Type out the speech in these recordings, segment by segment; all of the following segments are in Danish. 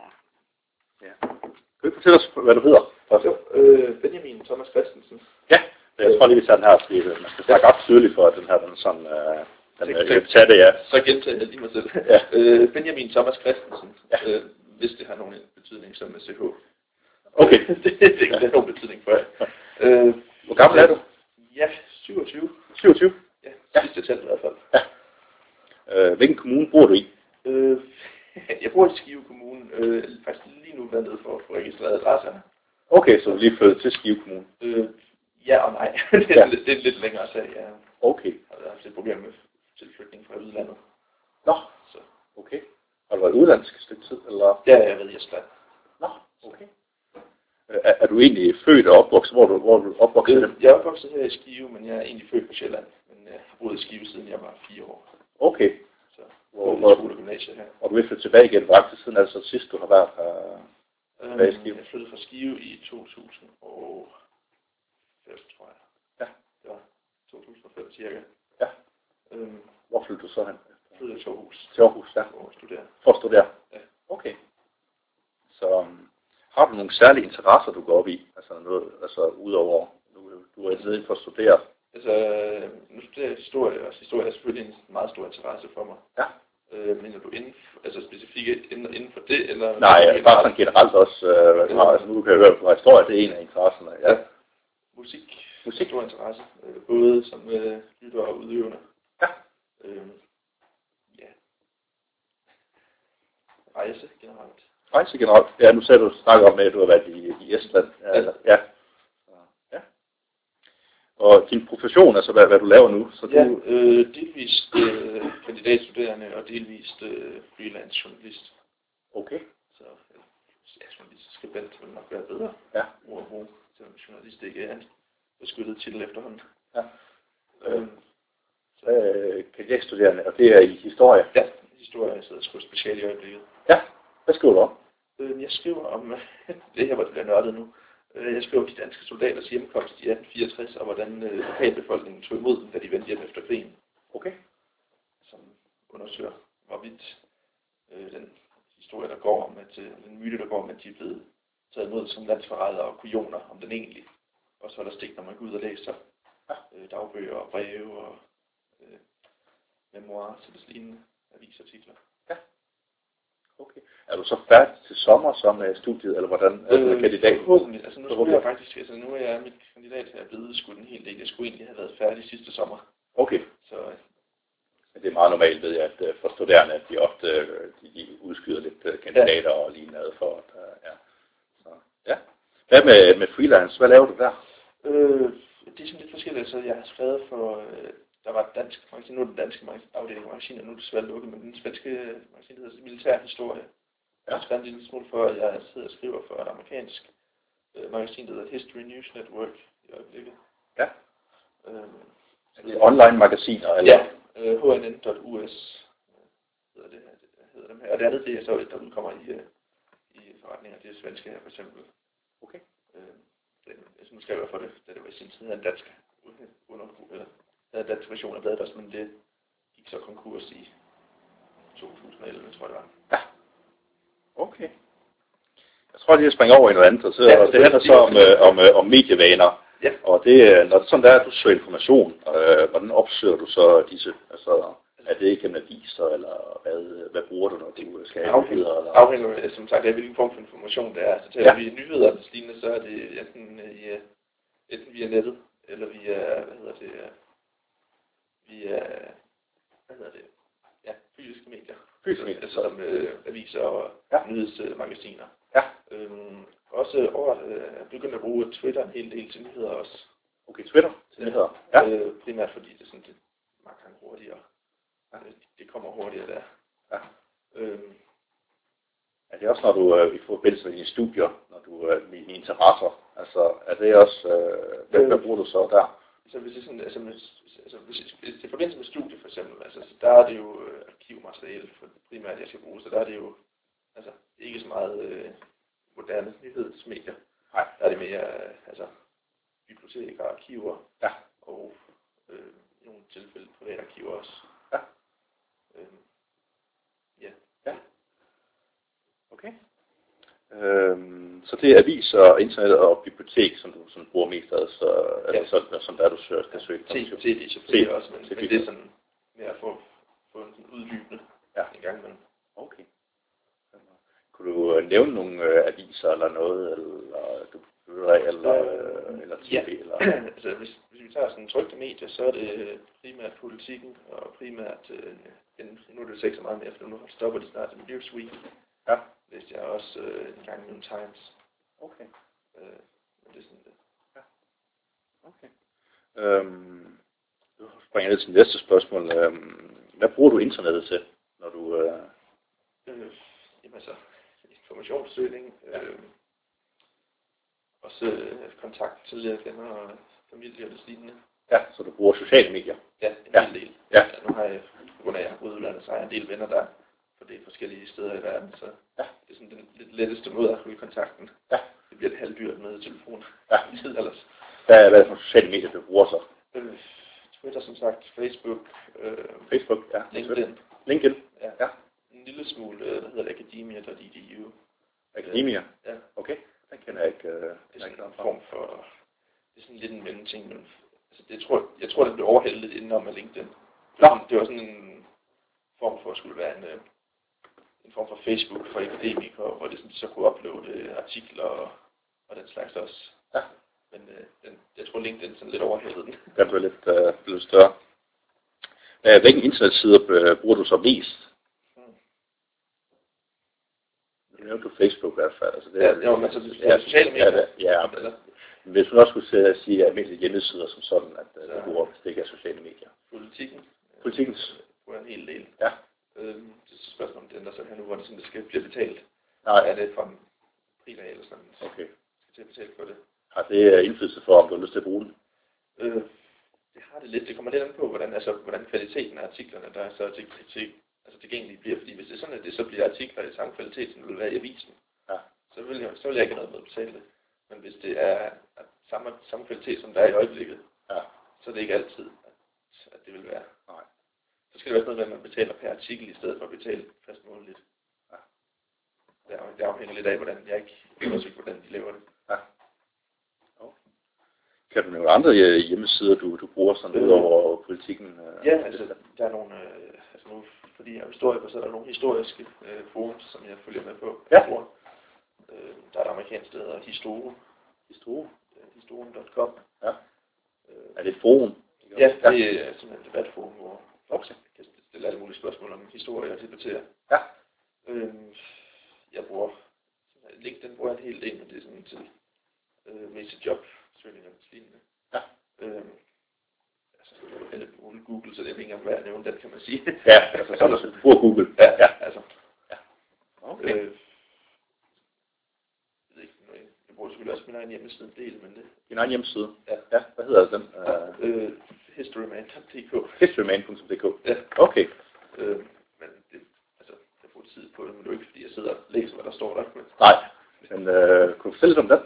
Der. Ja. Kan du fortælle os, hvad du hedder? Først? Jo, øh, Benjamin Thomas Christensen. Ja, jeg tror lige, vi tager den her, fordi man skal snakke ret tydeligt for, at den her, den sådan, øh, den Det- øh, det- jeg tage det, ja. Så gentager jeg lige mig selv. Ja. Øh, Benjamin Thomas Christensen. Ja. Øh, hvis det har nogen betydning som med CH. Okay. det, det, det har nogen betydning for jer. Øh, Hvor gammel er du? Ja, 27. 27. Ja, Ja. sidste tæt i hvert fald. Øh, hvilken kommune bor du i? Øh, jeg bor i Skive Kommune. Øh, faktisk lige nu været nede for at få registreret adresse. Okay, så du lige flyttet til Skive Kommune. Øh, ja og nej. det, er, Ja. lidt- det er lidt længere sag. Jeg Okay. har haft et problem med tilflytning fra udlandet. Nå, Så. okay. Har du været udlandsk et stykke tid, eller? Ja, jeg ved, jeg skal. Nå, okay. Øh, Er, er du egentlig født og opvokset? Hvor er du, hvor er du opvokset? Øh, jeg er opvokset her i Skive, men jeg er egentlig født på Sjælland. Men jeg har boet i Skive siden jeg var fire år. Okay. Hvor, hvor, skole og gymnasie her. og du vil flytte tilbage igen, hvor lang tid siden er det så sidst, du har været her? Tilbage i Øhm, Skive. jeg flyttede fra Skive i 2005, tror jeg. Ja. Det var 2005 cirka. Ja. Øhm, Hvor flyttede du så hen? jeg flyttede til Aarhus Til Aarhus, ja. for at studere. For at studere? Ja. Okay. Så um, har du nogle særlige interesser, du går op i? Altså noget, altså udover, du, du er nede for at studere. Altså, nu studerer jeg historie, og historie er selvfølgelig en meget stor interesse for mig. Ja. Øh, mener du inden, altså specifikt inden, inden for det, eller? Nej, altså bare sådan generelt også, øh, har. Altså nu kan jeg høre, på historie, det er en af interesserne. Ja. Musik. Musik. Stor interesse. Øh, både som øh, lytter og udøvende. Ja. Øh, ja. Rejse generelt. Rejse generelt. Ja, nu sagde du snakke om, at du har været i, i Estland. Ja. Ja. ja. Ja. Og din profession, altså hvad, hvad du laver nu, så Ja, du... øh, delvist øh, kandidatstuderende og delvist øh, freelance journalist. Okay. Så ja, journalist skribent vil nok være bedre Ja. ord at bruge, selvom journalist ikke er en beskyttet titel efterhånden. Ja. Øh, Øh, kandidatstuderende, og det er i historie. ja, historie, jeg sidder skriver special i øjeblikket. Ja. Hvad skriver du om? Øh, jeg skriver om, det her var det bliver nørdet nu, Øh, jeg skriver om de danske soldaters hjemkomst i 1864, og hvordan øh, lokalbefolkningen tog imod dem, da de vendte hjem efter krigen. Okay. som undersøger, hvorvidt øh, den historie, der går om, at øh, den myte, der går om, at de er blevet taget imod som landsforrædere og kujoner, om den egentlig også holder stik, når man går ud og læser øh, dagbøger og breve og øh, memoirer til det lignende avisartikler. Okay. Er du så færdig til sommer så med studiet, eller hvordan er øh, kandidat? Forhåbentlig. Altså nu skulle jeg faktisk, altså nu er jeg mit kandidat her blevet skudt en hel del. Jeg skulle egentlig have været færdig sidste sommer. Okay. Så øh, Men det er meget normalt, ved jeg, at øh, for studerende, at de ofte øh, de, de udskyder lidt kandidater ja. og lignende for, at, øh, ja. Så, ja. Hvad med, med freelance? Hvad laver du der? Øh, det er sådan lidt forskelligt. Så jeg har skrevet for, øh, der var et dansk magasin, nu er det danske afdeling af magasin, og nu er det desværre lukket, men den svenske magasin der hedder Militær Historie. Jeg har skrevet en lille smule for, at jeg sidder og skriver for et amerikansk øh, magasin, der hedder History News Network i øjeblikket. Ja. Øh, Er det online magasiner? Eller? ja, øh, hnn.us øh, hedder det her, hedder dem her. Og det andet, det er så, der udkommer i, øh, i forretninger, det er svenske her for eksempel. Okay. Øh, det, altså nu skrev jeg for det, det i sin tid, havde en dansk under, eller havde en dansk version af bladet også, men det gik så konkurs i 2011, tror jeg det var. Okay. Jeg tror lige, jeg springer over i noget andet. Så, Ja, ja, det handler så om, øh, om, øh, om medievaner. Ja. Og det, er- når det sådan der, at du søger information, øh, hvordan opsøger du så disse? Altså, er det gennem aviser, eller hvad, hvad bruger du, når du skal have afhænger, nyheder? Eller? afhænger øh, som sagt af, hvilken form for information det er. Så taler Ja. vi nyheder og lignende, så er det øh, i, øh, enten via nettet, eller via, hvad hedder det, øh, via, hvad hedder det, ja, fysiske medier. Fysiske medier, Altså som øh, aviser og Ja. ja. nyhedsmagasiner. Ja. Øhm, også over, øh, begyndt at bruge Twitter en hel del til nyheder også. Okay, Twitter til nyheder. Ja. Øh, primært fordi det er sådan, det gange hurtigere. Ja. Øh, Det kommer hurtigere der. Ja. Øhm, Er det også, når du øh, i forbindelse med dine studier, når du øh, med dine interesser, altså er det også, øh, hvad, hvad bruger du så der? så hvis det sådan, altså, med, altså hvis, hvis det er i forbindelse med studie for eksempel, altså, så der er det jo øh, arkivmateriale for primært, jeg skal bruge, så der er det jo altså, ikke så meget øh, moderne nyhedsmedier. Nej. Der er det mere øh, altså, biblioteker, arkiver Ja. og øh, i nogle tilfælde privatarkiver også. Ja. Øhm, ja. Ja. Okay. Øhm, så det er aviser, internet og bibliotek, som du som bruger mest af, så, ja. altså, så, som der du søger, skal søge. T, det selvfølgelig også, men, men det er sådan med at få, få en sådan udlybende ja. en gang imellem. Okay. Kunne du øh, nævne nogle øh, aviser eller noget, eller du hører eller, øh, eller tv? Ja. Eller? altså, hvis, hvis vi tager sådan trygte medier, så er det primært politikken, og primært, øh, nu er det ikke så meget mere, for nu stopper de snart med Newsweek. Ja. Læste jeg også øh, en gang i Times. Okay. Øh, men det er sådan det. Ja. Okay. Øhm, nu springer jeg ned til næste spørgsmål. Øhm, hvad bruger du internettet til, når du... Øh... Øh, jamen altså, informationssøgning, øh, også øh, kontakt til venner og familie og det lignende. Ja, så du bruger sociale medier? Ja, en ja. del. Ja. ja. Nu har jeg, på grund af at jeg har boet udlandet, så har jeg en del venner, der for det er forskellige steder i verden, så ja. det er sådan den lidt letteste måde at holde kontakten. Ja. Det bliver lidt halvdyrt med telefon. Ja. Tid ellers. Hvad, hvad er det for sociale medier, du bruger så? Øh, Twitter som sagt, Facebook, øh, Facebook, ja. LinkedIn. LinkedIn, ja. ja. En lille smule, øh, hvad hedder det, academia.edu. Academia? Ja. Okay, den kender jeg ikke. Øh, det er sådan en form for, det er sådan lidt en mellemting, men altså det tror, jeg tror, det blev overhældet lidt indenom af LinkedIn. Sådan, det var sådan en form for at skulle være en, en form for Facebook for akademikere, hvor det sådan, så kunne uploade artikler og, og den slags også. Ja. Men øh, den, jeg tror LinkedIn sådan lidt overhældet den. Den blev lidt, øh, lidt større. Hvilken internetsider bruger du så mest? Nu du Facebook i hvert fald. Altså, det, ja, jo, men så det, ja, sociale medier. Ja, ja, ja hvis du også skulle sige almindelige hjemmesider som sådan, at øh, hvis det ikke er sociale medier. Politikken. Politikens? bruger en hel del. Ja. Øhm, det er spørgsmål om det ændrer sig her nu, hvor det, sådan, det skal blive betalt. Nej. Er det fra en fridag eller sådan? Okay. Skal til at betale for det. Har det indflydelse for, om du har lyst til at bruge den? Øh, det har det lidt. Det kommer lidt an på, hvordan, altså, hvordan kvaliteten af artiklerne, der er så til, til, altså tilgængelige bliver. Fordi hvis det er sådan, at det så bliver artikler i samme kvalitet, som det vil være i avisen, ja. så, vil jeg, så vil jeg ikke have noget med at betale det. Men hvis det er samme, samme kvalitet, som der er i øjeblikket, ja. så er det ikke altid, at, at det vil være. Nej. Så skal det være sådan noget med, at man betaler per artikel, i stedet for at betale fast månedligt. Ja. Det, det afhænger lidt af, hvordan jeg ikke ved hvordan de laver det. Ja. Okay. Kan du nævne andre hjemmesider, du, du bruger sådan øh, ud over politikken? Øh, ja, altså der er nogle, øh, altså nu, fordi jeg er historiker, så er der nogle historiske øh, forums, som jeg følger med på. Ja. Øh, der er et amerikansk, der hedder Historo. Historo? Øh, Historen.com. Ja. Øh, er det et forum? Ja, det er simpelthen et debatforum, hvor folk kan stille alle mulige spørgsmål om historie og debattere. Ja. Øhm, jeg bruger LinkedIn bruger jeg en hel del, men det er sådan til øh, mest til jobsøgning og lignende. Ja. Øhm, eller Google, så det er ikke engang værd at nævne den, kan man sige. Ja, altså så er der bruger Google. Ja, ja, altså. Ja. Okay. Øh, jeg ved ikke, jeg bruger selvfølgelig også min egen hjemmeside en del, men det... Din egen hjemmeside? Ja. Ja, hvad hedder den? Øh, historyman.dk Historyman.dk? Ja. Okay. Øh, men det, altså, jeg bruger tid på det, men det er ikke, fordi jeg sidder og læser, hvad der står der. Men... Nej, men øh, kunne du fortælle lidt om den?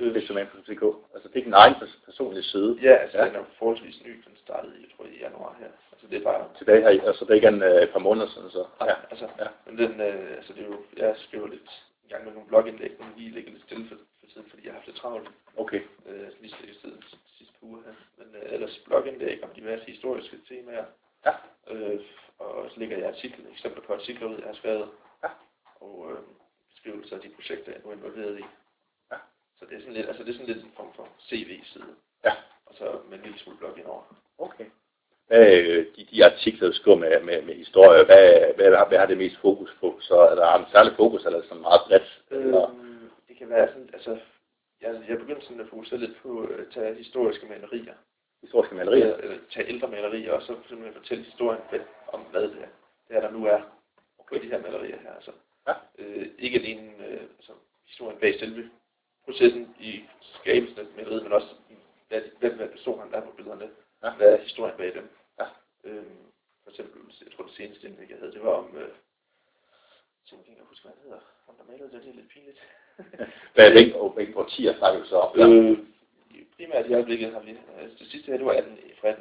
Øh, Historyman.dk? Altså, det er din egen personlige side? Ja, altså, ja. den er forholdsvis ny. Den startede, jeg tror, i januar her. Altså, det er bare... Tilbage her, altså, det er ikke en, øh, et par måneder siden, så? Ja, altså, ja. men den, øh, altså, det er jo, jeg skriver lidt en gang med nogle blogindlæg, men lige ligger lidt stille for, for tiden, fordi jeg har haft det travlt. Okay. Øh, lige slet siden sidste uge her. Men øh, ellers blogindlæg om diverse historiske temaer. Ja. Øh, og så ligger jeg artikler, eksempler på artikler ud, jeg har skrevet. Ja. Og øh, beskrivelser af de projekter, jeg nu er involveret i. Det er sådan lidt, altså det er sådan lidt en form for CV-side. Ja. Og så med en lille smule blog indover. Okay. Hvad, de, de artikler, du skriver med, med, med historie, hvad, hvad, hvad har det mest fokus på? Så er der en særlig fokus, eller sådan meget bredt? Eller? Øhm, det kan være sådan, altså, jeg, jeg begyndte sådan at fokusere lidt på at tage historiske malerier. Historiske malerier? Eller, eller tage ældre malerier, og så simpelthen fortælle historien om, hvad det er,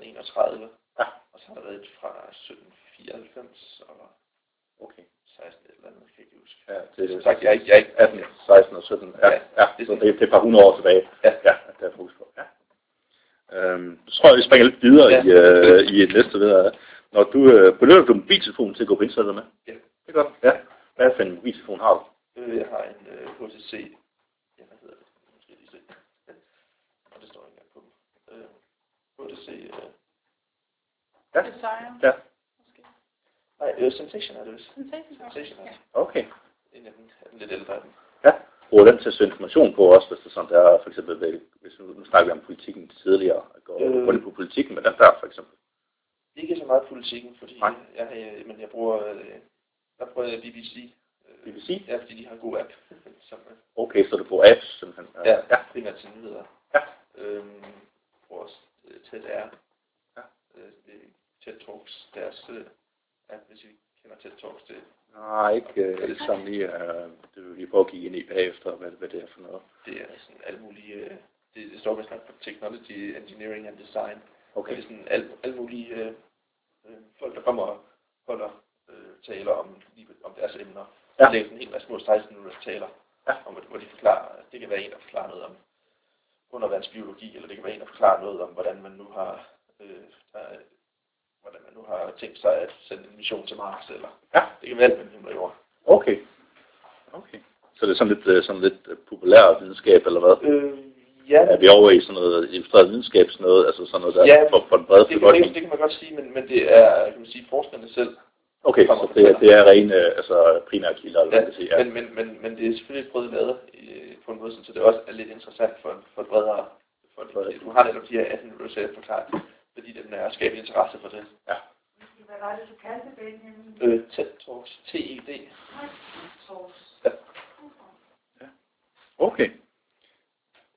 31. Ja. Og så har der været et fra 1794 og okay. 16 eller andet, kan jeg ikke huske. Ja, det er sagt, jeg, jeg, jeg, 18, 16 og 17. Ja, ja, ja. Det, så det, det er et par hundrede år tilbage. Ja, ja det er fokus på. Ja. Øhm, så tror jeg, vi springer lidt videre ja. i, øh, i et næste videre. Når du øh, beløber du mobiltelefonen til at gå på internettet med? Ja. Desire. Ja. Måske. nej, øh, Sensation er det vist. Sensation. Sensation er Ja. Okay. En af den, er den lidt ældre af dem. Ja. Bruger den til at søge information på også, hvis det er sådan, der er for eksempel, ved- hvis nu, nu snakker vi om politikken tidligere, at gå Øh. rundt på politikken med den der for eksempel. Ikke så meget politikken, fordi Nej. jeg, jeg, men jeg bruger, øh, der bruger jeg BBC. Øh, BBC? Ja, fordi de har en god app. som, Okay, så du bruger apps simpelthen. ja, ja. primært til nyheder. Ja. Øhm, bruger også øh, TED-R. Ja. Øh, det er TED Talks, deres øh, app, hvis I kender TED Talks, det, Nej, ikke, øh, ikke sådan lige, øh, det vil vi prøve at kigge ind i bagefter, hvad, hvad det er for noget. det er sådan alle mulige, øh, det, det står vist nok for Technology, Engineering and Design. Okay. Det er sådan alle, alle mulige øh, øh, folk, der kommer og holder øh, taler om, om deres emner. Ja. Ja. Det er sådan en hel masse små 16 minutters taler, Ja. om, hvor de forklarer, det kan være en, der forklarer noget om undervandsbiologi, eller det kan være en, der forklarer noget om, hvordan man nu har, øh, der, er- hvordan man nu har tænkt sig at sende en mission til Mars, eller Ja. det kan være alt mellem himmel og jord. Okay. Okay. Så det er sådan lidt, øh, sådan lidt populær videnskab, eller hvad? Øh, ja, Er vi over i sådan noget illustreret videnskab, sådan noget, altså sådan noget der Ja, for, for den brede det kan, det, det kan man godt sige, men, men det er, kan man sige, forskerne selv, Okay, så det, er- det er rene, øh, altså primære kilder, eller hvad Ja, man kan sige. Ja. men, men, men, men det er selvfølgelig prøvet lavet øh, på en måde, så det også er lidt interessant for, for et bredere folk. Du har netop de her 18 minutter til at forklare, fordi den er at skabe interesse for det. Hvad var det, du kaldte Benjamin? Øh, TED Talks, TED. Talks. Ja. Okay.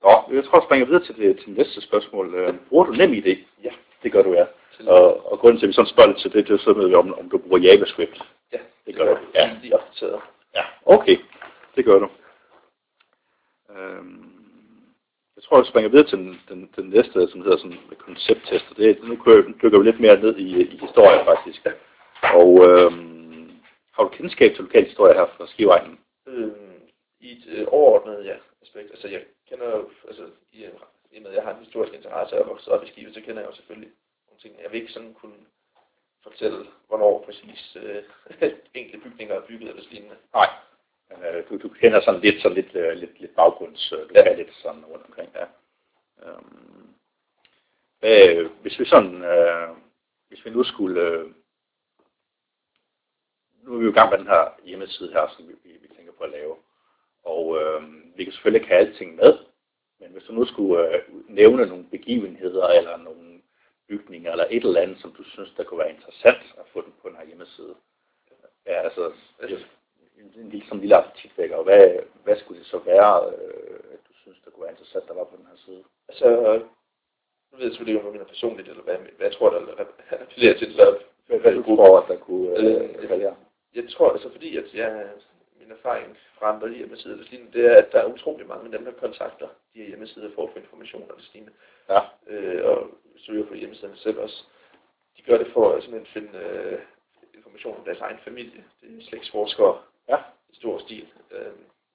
Nå, jeg tror, jeg springer videre til det, til næste spørgsmål. Øh, Bruger du nem idé? Ja. Det gør du, ja. Og, og grunden til, at vi sådan spørger lidt til det, det er sådan, om, om du bruger JavaScript. ja, det gør du. Ja. Ja. Ja, okay. Det gør du. Øhm, jeg tror, jeg springer videre til den, den, den næste, som hedder sådan koncepttest. Det, nu dykker vi lidt mere ned i, i historie, faktisk. Og øhm, har du kendskab til lokal historie her fra Skivegnen? Øh, I et øh, overordnet ja, aspekt, altså jeg kender jo, altså i, en- i og med at jeg har en og er vokset op i Skive, så kender jeg jo selvfølgelig nogle ting. Jeg vil ikke sådan kunne fortælle, hvornår præcis øh, enkelte bygninger er bygget eller lignende. Nej. Men øh, du, du kender sådan lidt, sådan lidt, øh, lidt, lidt baggrunds, øh, du ja. Kan lidt sådan rundt omkring, ja. Øhm, hvad, hvis vi sådan, øh, hvis vi nu skulle, øh, nu er vi jo i gang med den her hjemmeside her, som vi, vi, vi tænker på at lave. Og øh, vi kan selvfølgelig ikke have alting med, men hvis du nu skulle øh, nævne nogle begivenheder eller nogle bygninger eller et eller andet, som du synes, der kunne være interessant at få den på den her hjemmeside. Ja, altså, Altså, en, en lille, som lille appetitvækker, og hvad, hvad skulle det så være, øh, at du synes, der kunne være interessant, der var på den her side? altså, nu ved jeg selvfølgelig ikke, om det er personligt, eller hvad, hvad jeg tror, der appellerer til, eller Hvad, hvad du tror, at der kunne øh, Øh, evaluere? jeg tror altså fordi, at jeg, min erfaring fra andre hjemmesider, der lignende, det er, at der er utrolig mange af dem, der kontakter de her hjemmesider for at få information og det lignende. Ja, øh, og søger på hjemmesiderne selv også. De gør det for at simpelthen finde øh, information om deres egen familie. Det er slægtsforskere ja, i stor stil. Øh,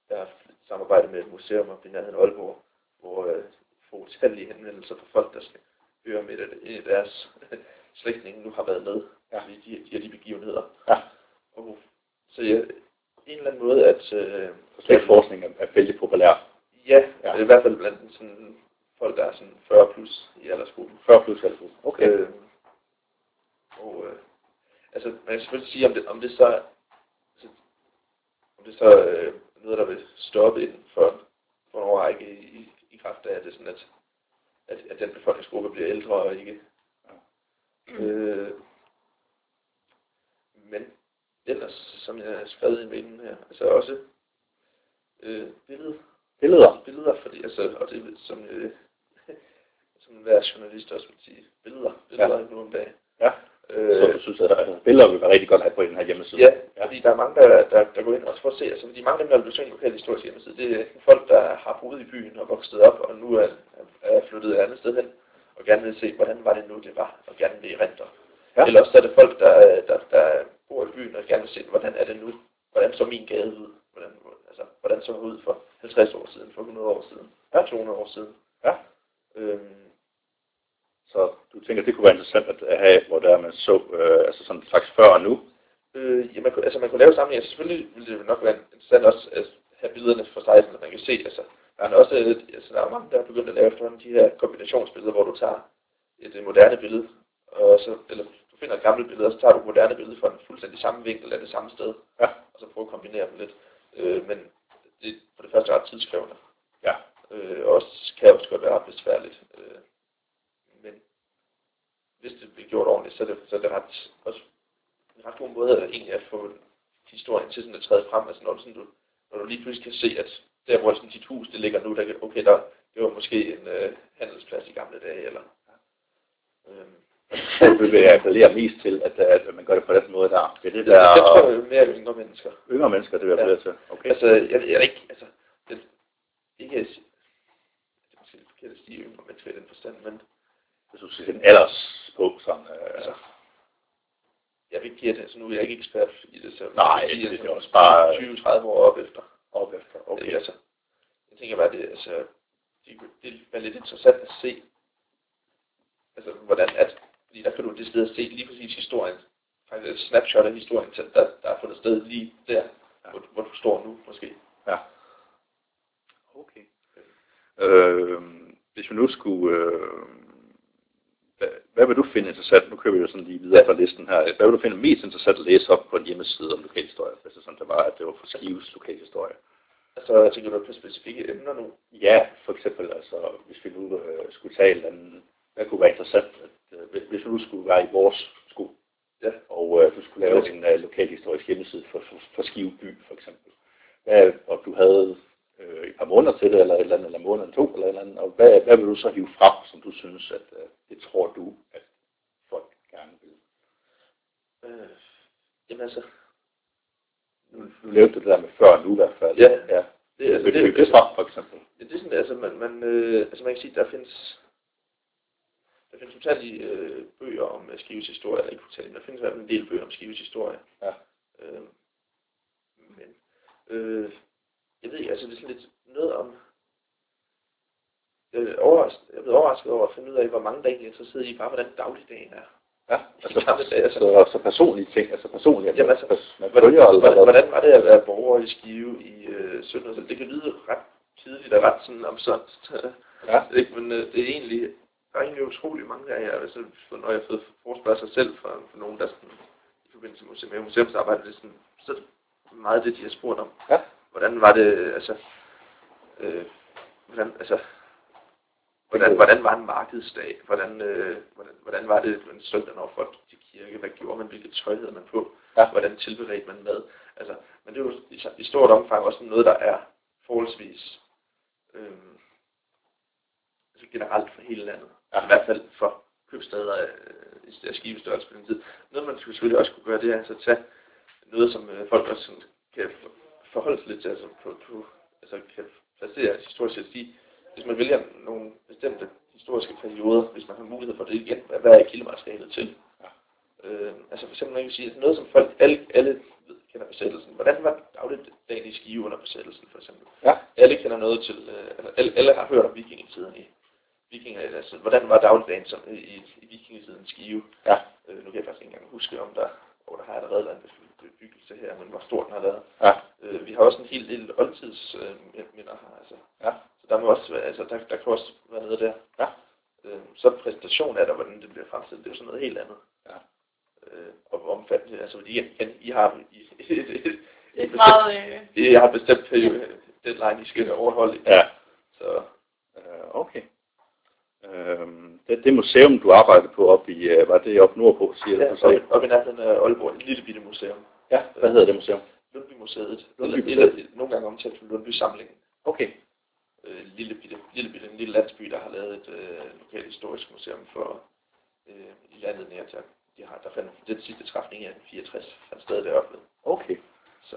jeg har samarbejdet med et museum op i nærheden af Aalborg, hvor øh, får utallige henvendelser fra folk, der skal høre med, at en af deres slægtninge nu har været med Ja. i de, de her de begivenheder. ja. Og, så ja, en eller anden måde, at øh, slægtsforskning er, er vældig populær. ja, Ja. i hvert fald blandt sådan, folk, der er sådan 40 plus i aldersgruppen. 40 plus alder. Okay. Øh, og øh, altså, man kan selvfølgelig sige, om det, om det så, altså, om det så øh, noget, der vil stoppe inden for, for en årrække i, i, i kraft af, at det sådan, at, at, at den befolkningsgruppe bliver ældre og ikke. Øh, men ellers, som jeg har skrevet i mailen her, altså også øh, billeder, Billeder. billeder, fordi altså, og det som, øh, som hver journalist også vil sige, billeder, billeder ja. nu om dagen. Ja. Øh, Så du synes, at altså, billeder vil være rigtig godt at have på den her hjemmeside? Ja, fordi der er mange, der, der, der går ind også for at se, altså fordi mange af dem, der vil besøge en lokal historisk hjemmeside, det er folk, der har boet i byen og vokset op, og nu er, er flyttet et andet sted hen, og gerne vil se, hvordan var det nu, det var, og gerne vil rente. Ja. Ja. Eller også er det folk, der, der, der bor i byen og gerne vil se, hvordan er det nu, hvordan så min gade ud? Hvordan, altså, hvordan så ud for 50 år siden, for 100 år siden, Ja. 200 år siden? Ja. Øhm, Så du tænker, det kunne være interessant at have, hvor der man så, øh, altså sådan en slags før og nu. Øh, ja, man, kunne, altså man kunne lave sammenhæng. Altså, selvfølgelig ville det nok være interessant også at have billederne for sig, så man kan se. Altså, men også, øh, altså, der er mange, der er begyndt at lave efterhånden de her kombinationsbilleder, hvor du tager et øh, moderne billede, og så, eller du finder et gammelt billede, og så tager du et moderne billede fra den fuldstændig samme vinkel af det samme sted, Ja. og så prøver at kombinere dem lidt. Øh, men det er for det første ret tidskrævende, Ja. øh, og også, kan også godt være ret besværligt. Øh, hvis det bliver gjort ordentligt, så er det, så er det ret, også en ret god måde at, egentlig at få historien til sådan at træde frem. Altså når du, sådan, du, når du lige pludselig kan se, at der hvor sådan dit hus det ligger nu, der, kan- okay, der, det var måske en øh, handelsplads i gamle dage, eller øhm, Det vil jeg appellere mest til, at, at man gør det på den måde der. Det er det det, jeg tror, der det er mere yngre mennesker. yngre mennesker, det vil jeg Ja. appellere til. Okay. Altså, jeg, jeg er ikke, altså, det, ikke, det er måske lidt forkert at sige yngre mennesker i den forstand, men Hvis du siger en alders på, sådan, øh, altså, jeg vil give det, altså nu er jeg ikke ekspert i det, så Nej, jeg vil det er også bare- 20-30 år op efter. op efter. Okay. Okay. Altså, jeg tænker bare, det, altså, det, det er lidt interessant at se, altså, hvordan at, fordi der kan du det sted at se lige præcis historien, faktisk et snapshot af historien, der, der er fundet sted lige der, Ja. hvor, hvor du står nu, måske. Ja. Okay. Øh, hvis vi nu skulle... Øh, hvad, hvad vil du finde interessant? Nu kører vi jo sådan lige videre fra listen her. Hvad vil du finde mest interessant at læse op på en hjemmeside om lokalhistorie? Det sådan, der var, at det var for Skives lokalhistorie. Altså, tænker du på specifikke emner nu? Ja, for eksempel, altså, hvis vi nu øh, skulle tale en eller anden, hvad kunne være interessant, at, øh, hvis- vi nu skulle være i vores skole, Ja. og øh, du skulle lave en øh, lokalhistorisk hjemmeside for, for, for Skive by, for eksempel. Hvad, og du havde øh, et par måneder til det, eller et eller andet, eller måned eller to, eller et eller andet, og hvad, hvad vil du så hive frem, som du synes, at øh, det tror du, at folk gerne vil? Øh, jamen altså, Nu, nu lavede du det der med før nu i hvert fald. Ja. ja. det, altså, du det, hive det frem, for eksempel? Ja, det er sådan, altså man, man, øh, altså man kan sige, der findes, der findes utallige øh, bøger om øh, Skives historie, eller ikke utallige, men der findes i hvert fald en del bøger om Skives historie. Ja. Øh, men, øh, jeg ved ikke, altså det er sådan lidt noget om, jeg er, overrasket, jeg er blevet overrasket over at finde ud af, hvor mange der egentlig er interesseret i, bare hvordan dagligdagen er. Ja, altså, altså. så, så personlige ting, altså personlige, Jamen, altså, man Hvordan, følger, hvordan, hvad? hvordan var det at være borger i Skive i øh, 1700 Det kan lyde ret tidligt og ret sådan omsonst. Ja. ikke? Men øh, det er egentlig, der er egentlig utrolig mange af jer, altså, når jeg har fået forespørgt sig selv fra, fra nogen, der sådan, i forbindelse med museum, med museumsarbejde, det er sådan, så er meget det, de har spurgt om. Ja. Hvordan var det, altså, øh, hvordan, altså, hvordan, hvordan var en markedsdag? Hvordan, øh, hvordan, hvordan var det en søndag, når folk gik til kirke? Hvad gjorde man? Hvilket tøj havde man på? Ja. Hvordan tilberedte man mad? Altså, men det er jo i, i stort omfang også noget, der er forholdsvis øh, altså generelt for hele landet. Ja. I hvert fald for købsteder øh, i skibestørrelse på den tid. Noget, man skulle selvfølgelig også kunne gøre, det er altså at tage noget, som øh, folk også sådan kan forholde sig lidt til, altså, på, på, altså kan placere historisk set sige, hvis man vælger nogle bestemte historiske perioder, hvis man har mulighed for det igen, hvad er kildematerialet til? Ja. Øh, altså for eksempel, man kan sige, at noget som folk, alle, alle kender besættelsen. Hvordan var dagligdagen i Skive under besættelsen, for eksempel? Ja. Alle kender noget til, øh, alle, alle har hørt om vikingetiden i vikinger, altså, hvordan var dagligdagen som, i, i, vikingetiden i Skive? Ja. Øh, nu kan jeg faktisk ikke engang huske, om der, hvor der har allerede været en bebyggelse her, men hvor stor den har været. Ja. Øh, vi har også en hel del oldtidsminder øh, her, altså. Ja. Så der må også være, altså, der, der kan også være noget der. Ja. Øh, så præsentation af det, hvordan det bliver fremstillet, det er jo sådan noget helt andet. Ja. Øh, og omfattende, altså igen, igen I har I, et, et, et, er meget... Øh, I har et bestemt periode, deadline, I skal overholde. Ja. Så Øh, okay. Øhm, det, det museum, du arbejdede på op i, øh, var det oppe nordpå, siger ja, du op, så? op i nærheden af Aalborg, et lille bitte museum. Ja, hvad hedder det museum? Lundby Museet. Lundby eller, eller, nogle gange omtalt som Lundby Samlingen. Okay. Øh, lille bitte, lille bitte, en lille landsby, der har lavet et øh, lokalt historisk museum for øh, i landet nær til. De har, der fandt den sidste træfning i 1864, fandt sted deroppe. Okay. Så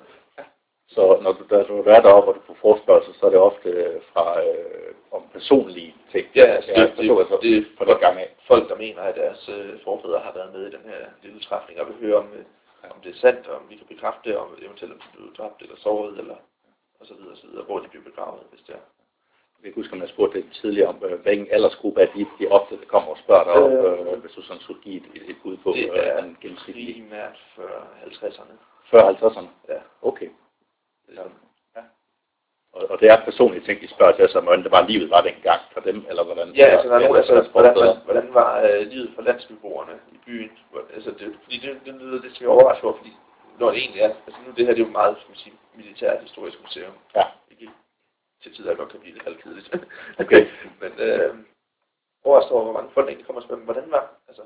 Så når du, der, når du er deroppe, og du får forspørgsel, så er det ofte øh, fra øh, om personlige ting. ja, altså, det, forstår jeg så det, det, på den gang af. folk, der mener, at deres øh, forfædre har været med i den her lille træfning, og vil høre, om, øh, om det er sandt, og om vi kan dræbt der, og eventuelt om de blev dræbt eller såret, eller og så videre, og så videre, hvor de blev begravet, hvis det er. Jeg kan huske, at man spurgte lidt tidligere om, øh, hvilken aldersgruppe er de, de ofte der kommer og spørger dig om, Øh, øh, hvis du sådan skulle give et, et, bud på det øh, er den gennemsnitlige. primært før 50'erne. Før 50'erne? Ja. Okay. Det sådan, Og, og det er personlige ting, de spørger til, som hvordan det var livet var dengang for dem, eller hvordan? Ja, altså, der er nogen, altså, hvordan, hvordan, hvordan, var øh, livet for landsbyboerne i byen? Altså, det, fordi det, det lyder lidt som jeg overrasket over, fordi når det egentlig er, altså nu det her, det er jo meget, som man siger, militært historisk museum. Ja. Ikke til tider godt kan blive lidt halvkedeligt. Okay. Men øh, overrasket over, hvor mange folk egentlig kommer og spørger, hvordan var, altså,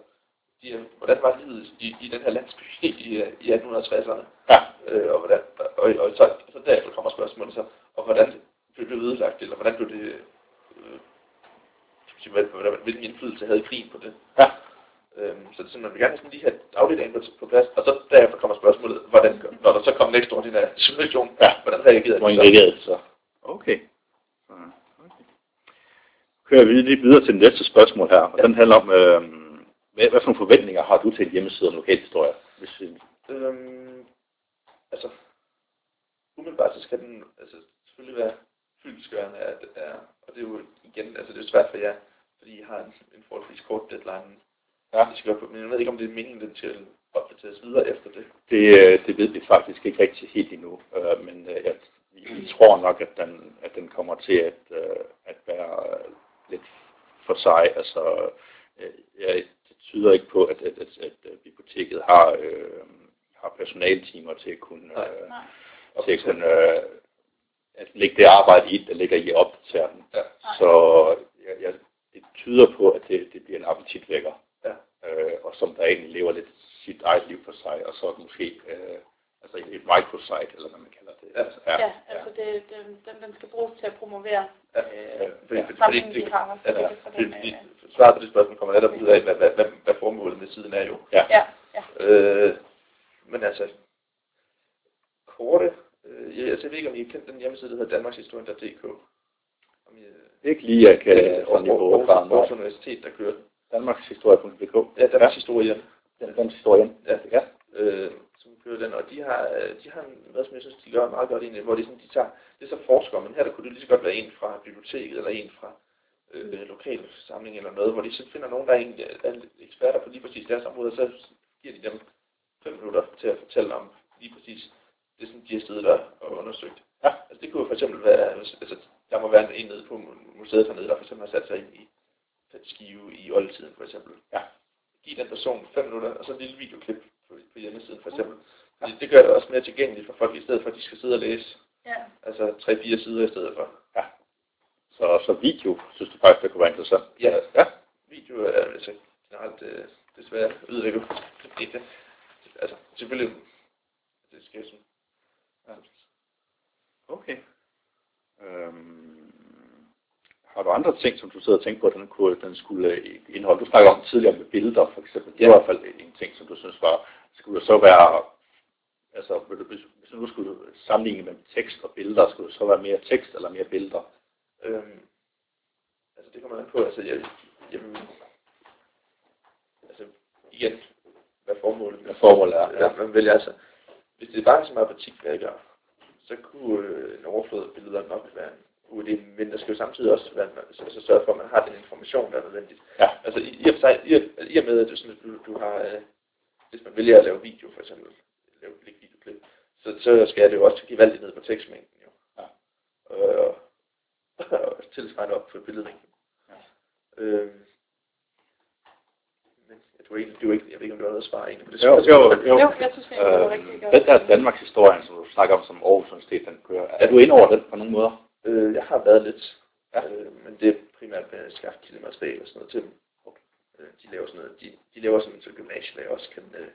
de, øh, hvordan var livet i, i den her landsby i, øh, i 1860'erne? Ja. Øh, og, hvordan, og, og, så, så derefter kommer spørgsmålet så, og hvordan blev det ødelagt, eller hvordan blev det, øh, sige, hvordan, hvilken indflydelse havde krigen på det? Ja. Øhm, så det er sådan, man vil gerne sådan lige have dagligdagen på, på plads, og så derefter kommer spørgsmålet, hvordan, når der så kom en ekstraordinær situation, Ja. hvordan reagerede Hvor de så? reagerede så? Okay. Så, okay. Kører vi lige videre til det næste spørgsmål her, og Ja. den handler om, øh, hvad, hvad for nogle forventninger har du til en hjemmeside om lokalhistorie? Hvis, vi- Øhm, altså, umiddelbart så skal den altså, selvfølgelig være fyldesgørende, at, er, og det er jo igen, altså det er svært for jer, fordi I har en, en forholdsvis kort deadline, Ja. I skal på, men jeg ved ikke, om det er meningen, den skal opdateres videre efter det. det, øh, det ved vi faktisk ikke rigtig helt endnu, øh, men øh, jeg, vi, tror nok, at den, at den kommer til at, øh, at være lidt for sig. Altså, øh, det tyder ikke på, at, at, at, at øh, biblioteket har, øh, har personaltimer til at kunne, Nej. øh, Nej. til at kunne øh, at lægge det arbejde i, der ligger i at opdatere den. Ja. Så jeg, jeg, det tyder på, at det, det bliver en appetitvækker, Ja. øh, og som der egentlig lever lidt sit eget liv for sig, og så måske øh, altså et, et microsite, eller hvad man kalder det. Ja. Altså, Ja, altså det, det, den, den skal bruges til at promovere Ja. øh, Fordi, Ja. fordi, samlingen, fordi, de har. Så ja, det fordi, fordi, øh, svaret på det spørgsmål kommer netop ud af, hvad, hvad, siden er jo. ja. ja, ja. Øh, men altså, korte, øh, jeg, altså, jeg ved ikke, om I har kendt den hjemmeside, der hedder danmarkshistorien.dk. Om I, øh, Ikke lige, jeg kan er sådan niveau Aarhus, fra Aarhus Universitet, der kører den. Danmarkshistorie.dk. Ja, Danmarks Historie, Danmarkshistorien. Ja. ja. øh, som kører den, og de har, øh, de har hvad som jeg synes, de gør meget godt egentlig, hvor de, sådan, de tager, det er så forskere, men her der kunne det lige så godt være en fra biblioteket, eller en fra øh, lokal samling eller noget, hvor de så finder nogen, der er, egentlig er eksperter på lige præcis deres område, og så giver de dem fem minutter til at fortælle om lige præcis det, som de har siddet der og undersøgt. Ja. Altså det kunne jo for eksempel være, altså der må være en nede på museet hernede, der for eksempel har sat sig ind i Skive i oldtiden for eksempel. Ja. Giv den person fem minutter, og så et lille videoklip på, på hjemmesiden for eksempel. Fordi det gør det også mere tilgængeligt for folk, i stedet for at de skal sidde og læse ja. altså tre-fire sider i stedet for. Så, så video, synes du faktisk, det kunne være interessant. Ja. ja. Video er altså generelt øh, desværre ødelægger. Det, det, altså selvfølgelig, det skal sådan. Ja. Okay. Øhm, har du andre tænker på, at den, kunne, den skulle indeholde? Du snakker om tidligere med billeder, for eksempel. Det Ja. var i hvert fald en ting, som du synes var, skulle så være, altså hvis, hvis du nu skulle sammenligne med tekst og billeder, skulle det så være mere tekst eller mere billeder? Øhm, altså det kommer an på, altså jeg, jeg altså igen, hvad formålet Hvad formålet er, ja. man vælger altså, hvis det er bare som appetikvækker, så kunne øh, en overflod af billeder nok være en idé, men der skal jo samtidig også være, altså, sørge for, at man har den information, der er nødvendigt. Ja. Altså i, i, og, sig, i, og- i og med, at du, sådan, at du, du har, øh, hvis man vælger at lave video for eksempel, lave et videoklip, så, så skal det jo også gevaldigt ned på tekstmængden jo. Ja. Og, og tilsvarende op for billedmængden. Ja. Øhm, men jeg tror egentlig, det er jo ikke, jeg ved ikke, om du har noget at svare egentlig på det Jo, jo, jo. Jo, jeg synes det var rigtig Øhm, godt. den der Danmarks historie, som du snakker om som Aarhus Universitet, den kører. Er du inde over den på nogen måder? Øh, jeg har været lidt, Ja. øh, men det er primært med skaftkildemateriale og sådan noget til dem. Øh, de laver sådan noget, de, de laver sådan, så gymnasielærer også kan øh,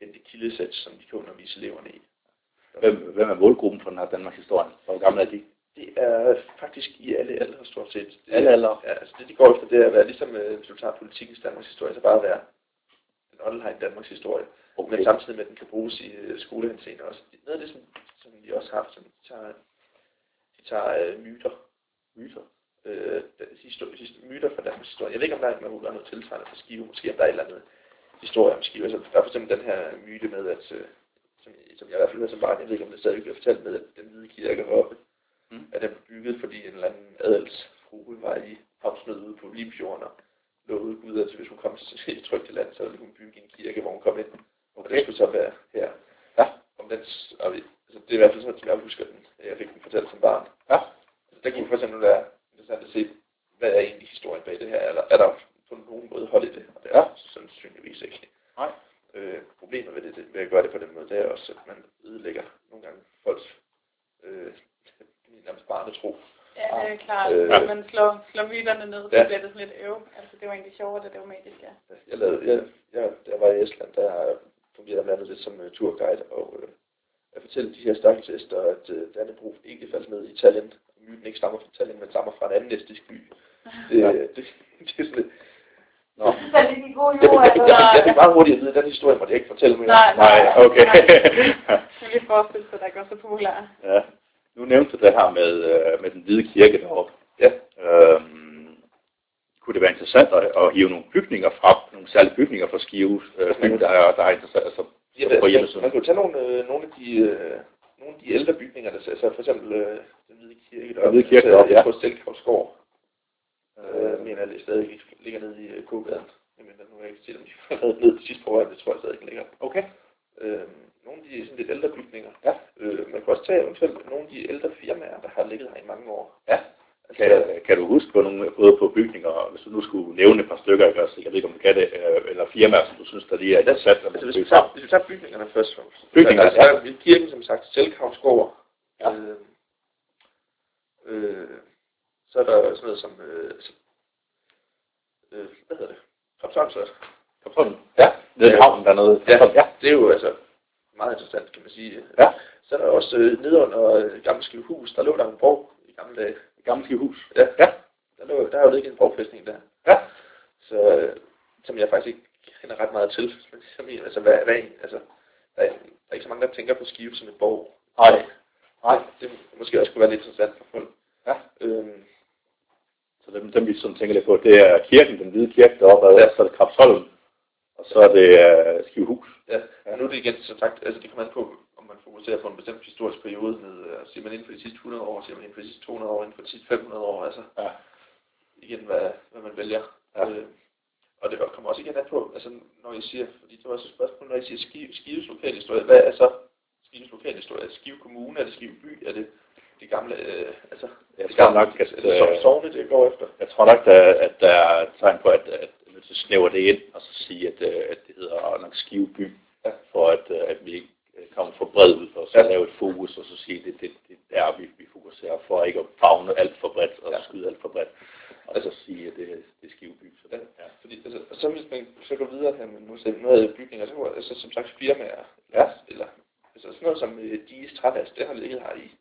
hente kildesæt, som de kan undervise eleverne i. Hvem, hvem er målgruppen for den her Danmarks historie? Hvor gamle er de? Det er faktisk i alle aldre stort set. Det, Alle aldre? Ja, altså det de går efter, det er at være ligesom, øh, hvis du tager politikens Danmarks historie, så bare at være en online Danmarks historie. Okay. Men samtidig med, at den kan bruges i øh, skolehenseende også. Noget af det, som, som vi også har haft, som de tager, de tager øh, myter. Myter. Øh, histori- his- myter fra Danmarks historie. Jeg ved ikke, om der er, gøre noget tilsvarende for Skive. Måske om der er et eller andet historie om Skive. Altså, der er for eksempel den her myte med, at øh, som, som jeg i hvert fald hørte som barn, jeg ved ikke om det stadig bliver fortalt med, at den hvide kirke heroppe, Mm. at den blev bygget, fordi en eller anden adelsfrue var i havsnød ude på Limfjorden og lovede Gud, at hvis hun kom til et trygt land, så ville hun bygge en kirke, hvor hun kom ind. Og det Okay. skulle så være her. Ja. Om den, og vi, altså det er i hvert fald sådan, som jeg husker den. Jeg fik den fortalt som barn. Ja. Altså, der kunne for eksempel være interessant at se, hvad er egentlig historien bag det her? Er der, er der på nogen måde hold i det? Og det er Ja. sandsynligvis ikke. Nej. Øh, problemet ved, det, det, ved at gøre det på den måde, det er også, at man ødelægger nogle gange folks øh, nærmest barnetro. Ja, det er klart. Øh, Når man slår, slår myterne ned, så ja. bliver det sådan lidt øv. Altså, det var egentlig sjovere, det, det var magisk, ja. Jeg, lavede, jeg, jeg, da jeg var i Estland, der fungerede blandt andet lidt som uh, tourguide, og uh, jeg fortalte de her stakkelsester, at uh, Dannebro ikke faldt ned i Italien. Myten ikke stammer fra Italien, men stammer fra en anden estisk by. Det, Ja. det, det, det er sådan lidt... Nå. Så faldt det i god Jeg, jord, jeg, altså. jeg, jeg fik meget hurtigt at vide, at den historie måtte jeg ikke fortælle mere. Nej, Nej, okay. Jeg kan lige forestille sig, at der ikke var så populær. ja. Nu nævnte du det her med, øh, med den hvide kirke deroppe. Ja. Øhm, kunne det være interessant at, at hive nogle bygninger frem, nogle særlige bygninger fra Skive, øh, der er, der er interessant, altså Ja, på altså, hjemmesiden? man kan jo tage nogle, øh, nogle, af de, øh, nogle af de ældre bygninger, der ser, så for eksempel øh, den hvide kirke deroppe. Hvide Kirke deroppe, ja. tror Stelkhavsgård, øh, mener jeg det stadig ligger nede i øh, Kogaden. Jeg mener, nu har jeg ikke set, om de har lavet ned de sidste par år, det tror jeg stadig ikke ligger. okay. Øh, nogle af de sådan lidt ældre bygninger. Ja. Øh, man kan også tage eventuelt nogle af de ældre firmaer, der har ligget her i mange år. Ja. Altså, Kan, du huske på nogle, både på bygninger, hvis du nu skulle nævne et par stykker, ikke også? jeg ved ikke om du kan det, øh, eller firmaer, som du synes, der lige er interessant, at altså hvis, vi tager, hvis vi tager bygningerne først. Bygningerne, altså, ja. der er kirken, som sagt, Selkhavsgård. Ja. Øh, øh, så er der sådan noget som, øh, så- øh, hvad hedder det? Kapsholmslot. Kapsholm? Ja, nede i havnen dernede. Ja, ja. det er jo altså meget interessant, kan man sige. Ja. Så er der også øh, nede under øh, Gamle Skivehus, der lå der en borg i gamle dage. Gamle skivehus. Ja. Ja. Der, lå, der har jo ligget en borgfæstning der. Ja. Så, øh, som jeg faktisk ikke kender ret meget til. Som i, altså, hvad, hvad, altså, der, er, der er ikke så mange, der tænker på Skive som et borg. Nej. Nej. Det måske også kunne være lidt interessant for folk. Ja. Øhm, Så dem, dem vi sådan tænker lidt på, det er kirken, den hvide kirke deroppe, og Ja. så er det Krabsholm, og så er det uh, Skivehus. ja. ja. nu er det igen, som sagt, altså det kommer an på, om man fokuserer på en bestemt historisk periode. Med, uh, siger man inden for de sidste 100 år, siger man inden for de sidste 200 år, inden for de sidste 500 år. Altså, Ja. igen, hvad, hvad man vælger. Ja. Øh, og det kommer også igen an på, altså når I siger, fordi det var også et spørgsmål, når I siger Skive, Skives lokalhistorie, hvad er så Skives lokalhistorie? Er det Skive Kommune, er det Skive By, er det det gamle, øh, altså, Jeg det tror gamle, nok, at, er det øh, so- sovne, det går efter? Jeg tror nok, der, at der er et tegn på, at, at hvis du snæver det ind, og så sige, at, øh, at det hedder nok Skiveby, Ja. for at, øh, at vi ikke øh, kommer for bredt ud, og så Ja. lave et fokus, og så sige, at det, det, det er der, vi, vi fokuserer, for ikke at fagne alt for bredt, og Ja. skyde alt for bredt, og så sige, at det, det er Skiveby. Så, Ja. ja. Fordi, altså, og så hvis man så går af bygninger, så var altså, som sagt firmaer, eller altså sådan noget som øh, Dies Trælast, det har ligget her i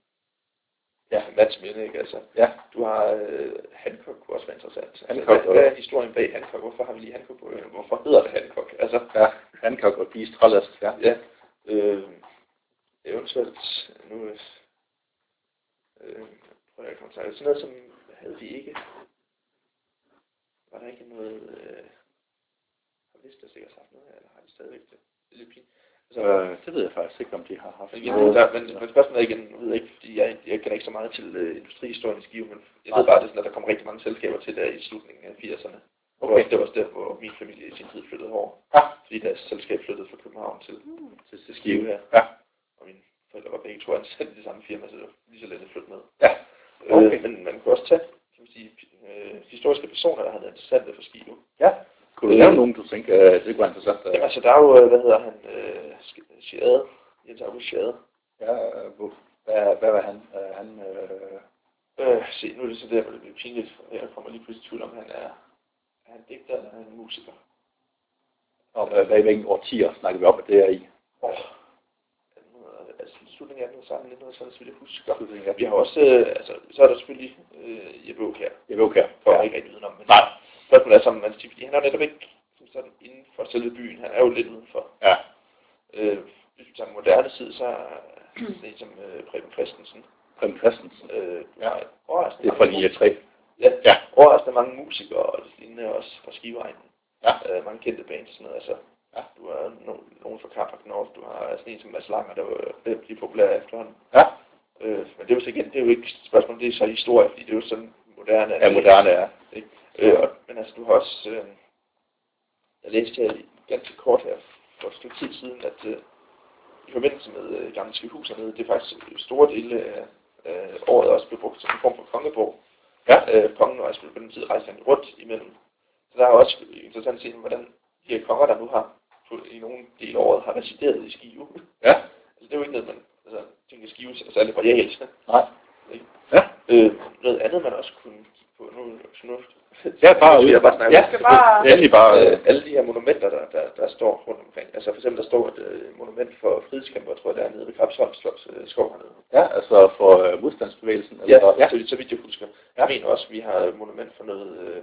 Ja. Madsminde, ikke? Altså, Ja. du har øh, Hancock kunne også være interessant. Altså, Hancock, hvad, hvad, er historien bag Hancock? Hvorfor har vi lige Hancock på øen? Hvorfor hedder det Hancock? Altså, ja. Hancock og Beast Trallast, ja. ja. Øh, eventuelt, nu øh, prøver jeg at komme til sådan noget som, havde vi ikke? Var der ikke noget, øh, har Vista sikkert haft noget her, eller har de stadigvæk det? Det er lidt pinligt. Altså, Øh, det ved jeg ikke, om de har haft. men, igen, der, men, men spørgsmålet er igen, nu ved jeg ikke, fordi jeg, jeg kender ikke så meget til øh, industrihistorien i Skive, men jeg ved bare, det er sådan, at der kom rigtig mange selskaber til der i slutningen af 80'erne. Okay. Det var også der, hvor min familie i sin tid flyttede over. Ja. Fordi deres selskab flyttede fra København til, til, til Skive her. Ja. Og mine forældre var begge to ansat i det samme firma, så det var lige så let at flytte med. Ja. Okay. Øh, men man kan også tage kan man sige, øh, historiske personer, der har været interessante for Skive. Ja. Kunne du nævne nogen, du tænker, øh, det kunne være interessant? øh? Jamen altså, der er jo, øh, hvad hedder han, øh, Schade, Jens August Schade. Ja, øh, hvor- hvad, hvad var han? Øh, han øh, Øh, se, nu er det så der, hvor det bliver pinligt. Jeg kommer lige pludselig i tvivl om, han er, er han digter eller er han musiker. Hvilken årtier snakker vi om, at det er i? 1800, altså slutningen af 1800 1900 så det selvfølgelig husker. Vi har også, øh, altså, så er der selvfølgelig øh, Jeppe Aukjær, Jeg ved okay. for Ja. ikke rigtig udenom. Men Nej. spørgsmålet er sammen, man siger, fordi han er jo netop ikke som sådan inden for selve byen. Han er jo lidt udenfor. Ja. Øh, hvis vi tager moderne tid, så er en som øh, Preben Christensen. Preben Christensen. Øh, Ja. Det er fra linje 3. Ja, Ja. overraskende mange musikere og lignende også fra Skiveegnen. Ja. Øh, mange kendte bands og sådan noget. Altså, Ja. du har nogle, nogle nogen fra Carpac North, du har sådan en som Mads Langer, der var ved at blive populær efterhånden. Ja, Øh, men det er jo så igen, det er jo ikke et spørgsmål, det er så historie, fordi det er jo sådan moderne. ja moderne er. Ikke? Øh, og, men altså, du har også, øh, jeg læste her ganske kort her for et stykke tid siden, at øh, i forbindelse med øh, gamle skihus hernede, det er faktisk store dele af, af året også blev brugt som en form for kongeborg. Ja, Øh, kongen og altså på den tid rejste han rundt imellem. Så der er også interessant at se, hvordan de her konger, der nu har på, i nogle del af året, har resideret i Skive. ja, Altså, det er jo ikke noget, man altså, tænker Skive er særlig royalt. nej. Ikke? Ja, Øh, noget andet, man også kunne kigge på nu, nu ja bare ud. jeg bare snakke Ja, om- skal bare- endelig bare. øh, alle de her monumenter, der, der, der står rundt omkring. Altså for eksempel, der står et øh, monument for frihedskæmper, tror jeg, der er nede ved Krabsholm Slots øh, skov hernede. Ja, altså for øh, modstandsbevægelsen. Ja, Eller, ja. Så, så vidt jeg husker. Ja. Jeg mener også, at vi har et monument for noget, øh,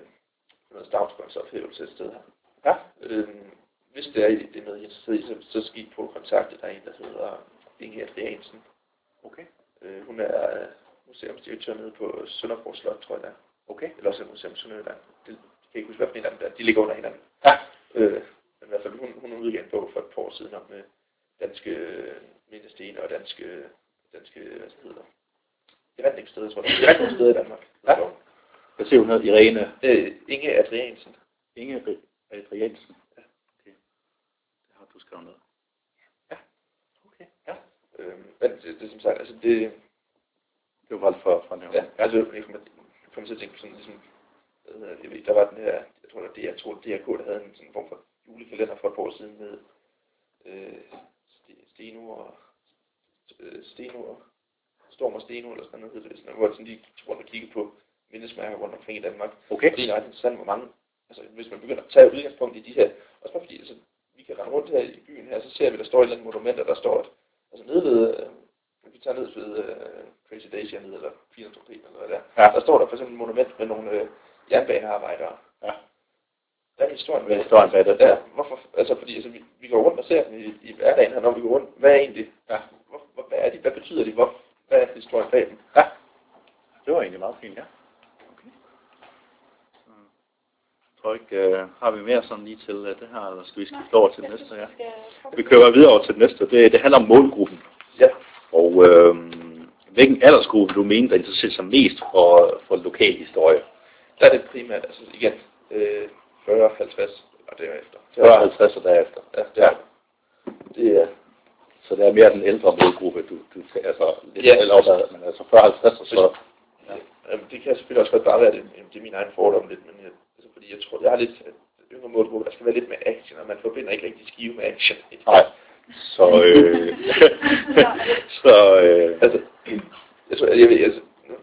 noget stavnsbåndsophævelse et sted her. ja, Øhm, hvis det er, det er noget, I er interesseret i, så, så skal I på kontakte. Der er en, der hedder Inge Adriansen. okay, Øh, hun er øh, museumsdirektør nede på Sønderborg Slot, tror jeg det er. okay. Eller også er Museum Sønderjylland. Det, jeg kan ikke huske, hvad for en af dem der. De ligger under hinanden. Ja, Øh, men i hvert fald, hun, hun udgav en bog for et par år siden om øh, danske øh, mindesten og danske, danske, hvad det hedder, erindringssteder, tror jeg. Erindringssteder i Danmark. Ja. hvad siger hun hed? Irene Øh, Inge Adriansen. Inge Adriansen. Ja, okay. Det har du skrevet ned. Ja, okay, ja. Øh, men det, det, er som sagt, altså det, Det var bare for, for at nævne. ja, altså, jeg kommer, jeg kommer til at tænke på sådan ligesom, hvad hedder det, jeg ved, der var den her, jeg tror, det det, jeg tror, DRK, der havde en sådan form for julekalender for et par år siden med øh, St- Steno og øh, Steno og Storm og Steno, eller sådan noget hedder det, sådan, hvor sådan, de tog rundt og kiggede på mindesmærker rundt omkring i Danmark. Okay. Og det er ret interessant, hvor mange, altså hvis man begynder at tage udgangspunkt i de her, også bare fordi, altså, kan rende rundt her i byen her, så ser vi, der står et eller andet monument, og der står, at, altså nede ved, øh, vi tager ned ved øh, Crazy Daisy hernede, eller Filantropi, eller hvad der, Ja. der står der for eksempel et monument med nogle øh, jernbanearbejdere. Ja. Hvad er historien er historien bag det? Ja, hvorfor, altså fordi altså, vi, vi går rundt og ser dem i, i hverdagen her, når vi går rundt, hvad er egentlig, Ja. hvor, hvor, hvad er de, hvad betyder de, hvor, hvad er historien bag dem? Ja, det var egentlig meget fint, ja. Okay. Så, jeg tror ikke, uh, har vi mere sådan lige til uh, det her, eller skal vi skifte over til det næste? Ja. Vi kører videre over til det næste. Det, det handler om målgruppen. Ja, Og øh, hvilken aldersgruppe du mener, der interesserer sig mest for, for lokal historie? der er det primært, altså igen, øh, 40, 50 og derefter. 40, 50 og derefter. Ja, det er, det er, Så det er mere den ældre målgruppe, du, du tager, altså lidt Ja. ja. eller opad, men altså 40, 50 og så... ja. Jamen, det kan selvfølgelig også godt bare være, det, det er min egen fordom lidt, men jeg, altså, fordi jeg tror, jeg har lidt at yngre målgruppe, der skal være lidt med action, og man forbinder ikke rigtig skive med action. Nej. Så, øh, så, øh, Altså, jeg tror, jeg ved, altså, nu,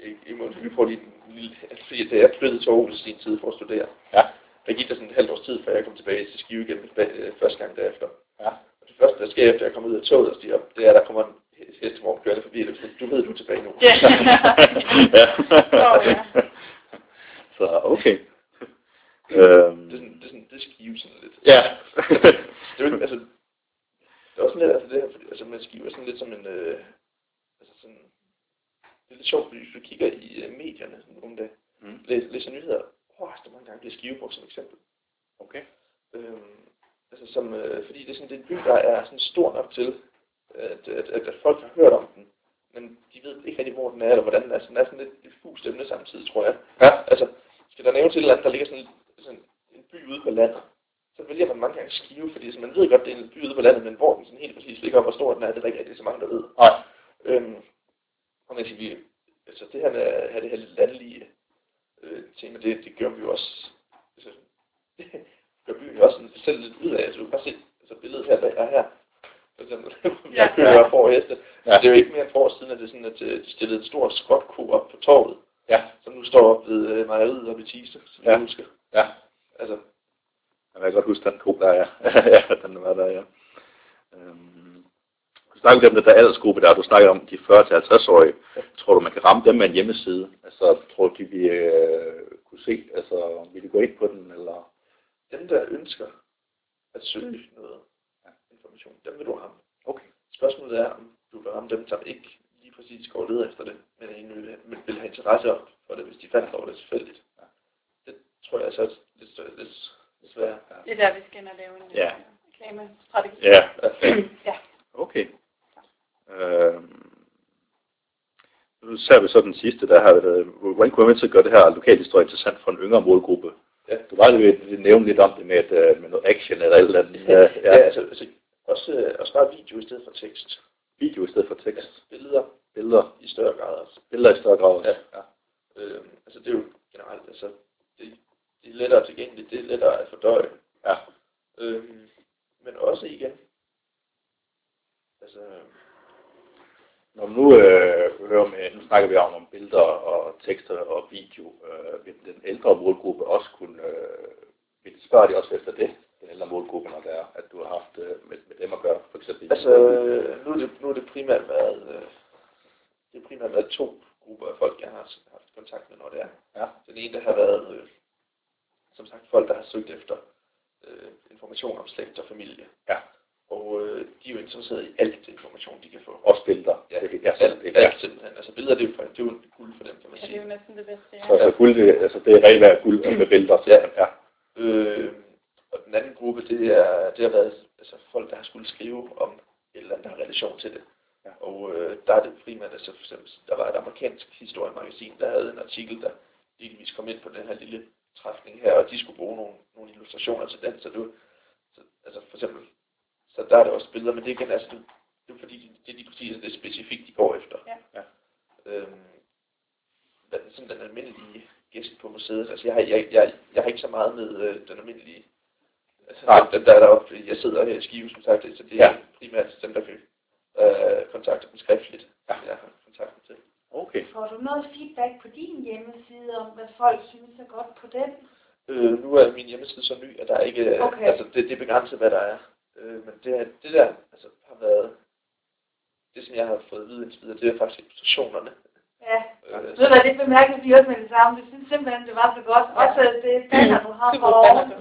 I, I må vi får lige en lille, fordi da jeg flyttede til Aarhus i sin tid for at studere, ja, der gik der sådan et halvt års tid, før jeg kom tilbage til Skive igen øh, første gang derefter. ja, Og det første, der sker efter jeg kommer ud af toget og stiger op, det er, at der kommer en he- hestevogn kørende forbi, og det er sådan, du ved, du er tilbage nu. Ja. ja. Åh, ja. Så okay. Øhm, Det er sådan, det er sådan, det er Skive sådan lidt. ja. Det er jo, altså, det er også lidt, altså det her, fordi, altså man Skive er sådan lidt som en, øh, altså sådan, det er lidt sjovt, fordi hvis du kigger i øh, medierne sådan nogle dage, Mm. læs, læser nyheder, åh, der mange gange bliver Skive brugt som eksempel. Okay. Øhm, altså som, øh, fordi det er sådan det er en by, der er sådan stor nok til, at, at, at, at folk har hørt om den, men de ved ikke rigtig, hvor den er, eller hvordan den er. Så den er sådan lidt et fugst emne samtidig, tror jeg. Ja. Altså, skal der nævnes et eller andet, der ligger sådan, sådan en by ude på landet, så vælger man mange gange Skive, fordi altså, man ved godt, det er en by ude på landet, men hvor den sådan helt præcis ligger, og hvor stor den er, det er der ikke rigtig så mange, der ved. Nej. Øhm, og man siger, vi, altså det her med have det her lidt landlige øh, tema, det, det gør vi jo også, altså, det gør byen jo også selv lidt ud af, altså du kan bare se altså, billedet her bag og her, for eksempel, Ja. der kører jeg for og heste. Ja. Det er jo ikke mere end for år siden, at det er sådan, at øh, de stillede en stor skråtko op på torvet, Ja. som nu står op ved øh, mejeriet oppe i Tiste, som Ja. jeg husker. Ja. Altså, Jeg kan godt huske den ko der, ja. ja, den var der, ja. Øhm, du snakkede om den der aldersgruppe der, du snakkede om de 40-50-årige. Tror du, man kan ramme dem med en hjemmeside? Altså, tror du, de vil øh, kunne se, altså, vil de gå ind på den, eller? dem, der ønsker at søge noget information, dem vil du ramme. Okay. Spørgsmålet er, om du vil ramme dem, som ikke lige præcis går leder efter det, men egentlig vil, have interesse for det, hvis de fandt over det tilfældigt. Det tror jeg så er lidt, lidt, lidt Ja. Det er der, vi skal ind og lave en Ja. reklamestrategi. Ja, ja. okay. Øhm, nu ser vi så den sidste, der har været, hvordan kunne man til at gøre det her lokalhistorie interessant for en yngre målgruppe? Ja. Du var lige ved at nævne lidt om det med, et, øh, med noget action eller et eller andet. Ja, ja. ja altså, altså også, øh, også bare video i stedet for tekst. Video i stedet for tekst. Ja, billeder Billeder. i større grad også. Billeder i større grad også. Ja. Øh, altså det er jo generelt, altså det, det er lettere tilgængeligt, det er lettere at fordøje. Ja. Øh, men også igen, altså Når nu øh, hører med, nu snakker vi om, om billeder og tekster og video, øh, vil den ældre målgruppe også kunne, øh, vil de spørge de også efter det, den ældre målgruppe, når det er, at du har haft øh, med, med dem at gøre, for eksempel? Altså, nu er det, nu er det primært været, øh, det er primært været to grupper af folk, jeg har haft kontakt med, når det er. Ja. Den ene, der har været, øh, som sagt, folk, der har søgt efter øh, information om slægt og familie. Ja. Og øh, de er jo interesserede i alt information, de kan få. Også billeder. Ja, det, ja, alt, det, alt ja. simpelthen. Altså billeder, det er jo, for- det er jo en guld for dem, kan man ja, det er sige. jo næsten det bedste, ja. Så altså, guld, det, altså, det er rent værd guld med billeder. Ja. ja. Øh, og den anden gruppe, det, er, det har været altså, folk, der har skulle skrive om et eller andet, der har relation til det. Ja. Og øh, der er det primært, altså for eksempel, der var et amerikansk historiemagasin, der havde en artikel, der delvis kom ind på den her lille træfning her, og de skulle bruge nogle, nogle illustrationer til den, så du, så, altså for eksempel, så der er der også billeder, men det er igen, altså, det, det er fordi, de, det er lige præcis det specifikt, de går efter. Ja. Ja. Øhm, hvad er sådan den almindelige gæst på museet, altså jeg har, jeg, jeg, jeg har ikke så meget med øh, den almindelige, altså Nej. dem, der er deroppe, jeg sidder her i Skive, som sagt, så det er Ja. primært dem, der kan øh, kontakte dem skriftligt, Ja. jeg har kontakt til. Okay. Får du noget feedback på din hjemmeside om, hvad folk synes er godt på den? Øh, nu er min hjemmeside så ny, at der er ikke, Okay. altså det, det er begrænset, hvad der er. Øh, men det, er, det der altså, har været, det som jeg har fået at vide indtil videre, det er faktisk illustrationerne. Ja. Øh, det bemærkede vi også med det samme. Vi synes simpelthen, det var så godt. Også at det banner, du har for oven.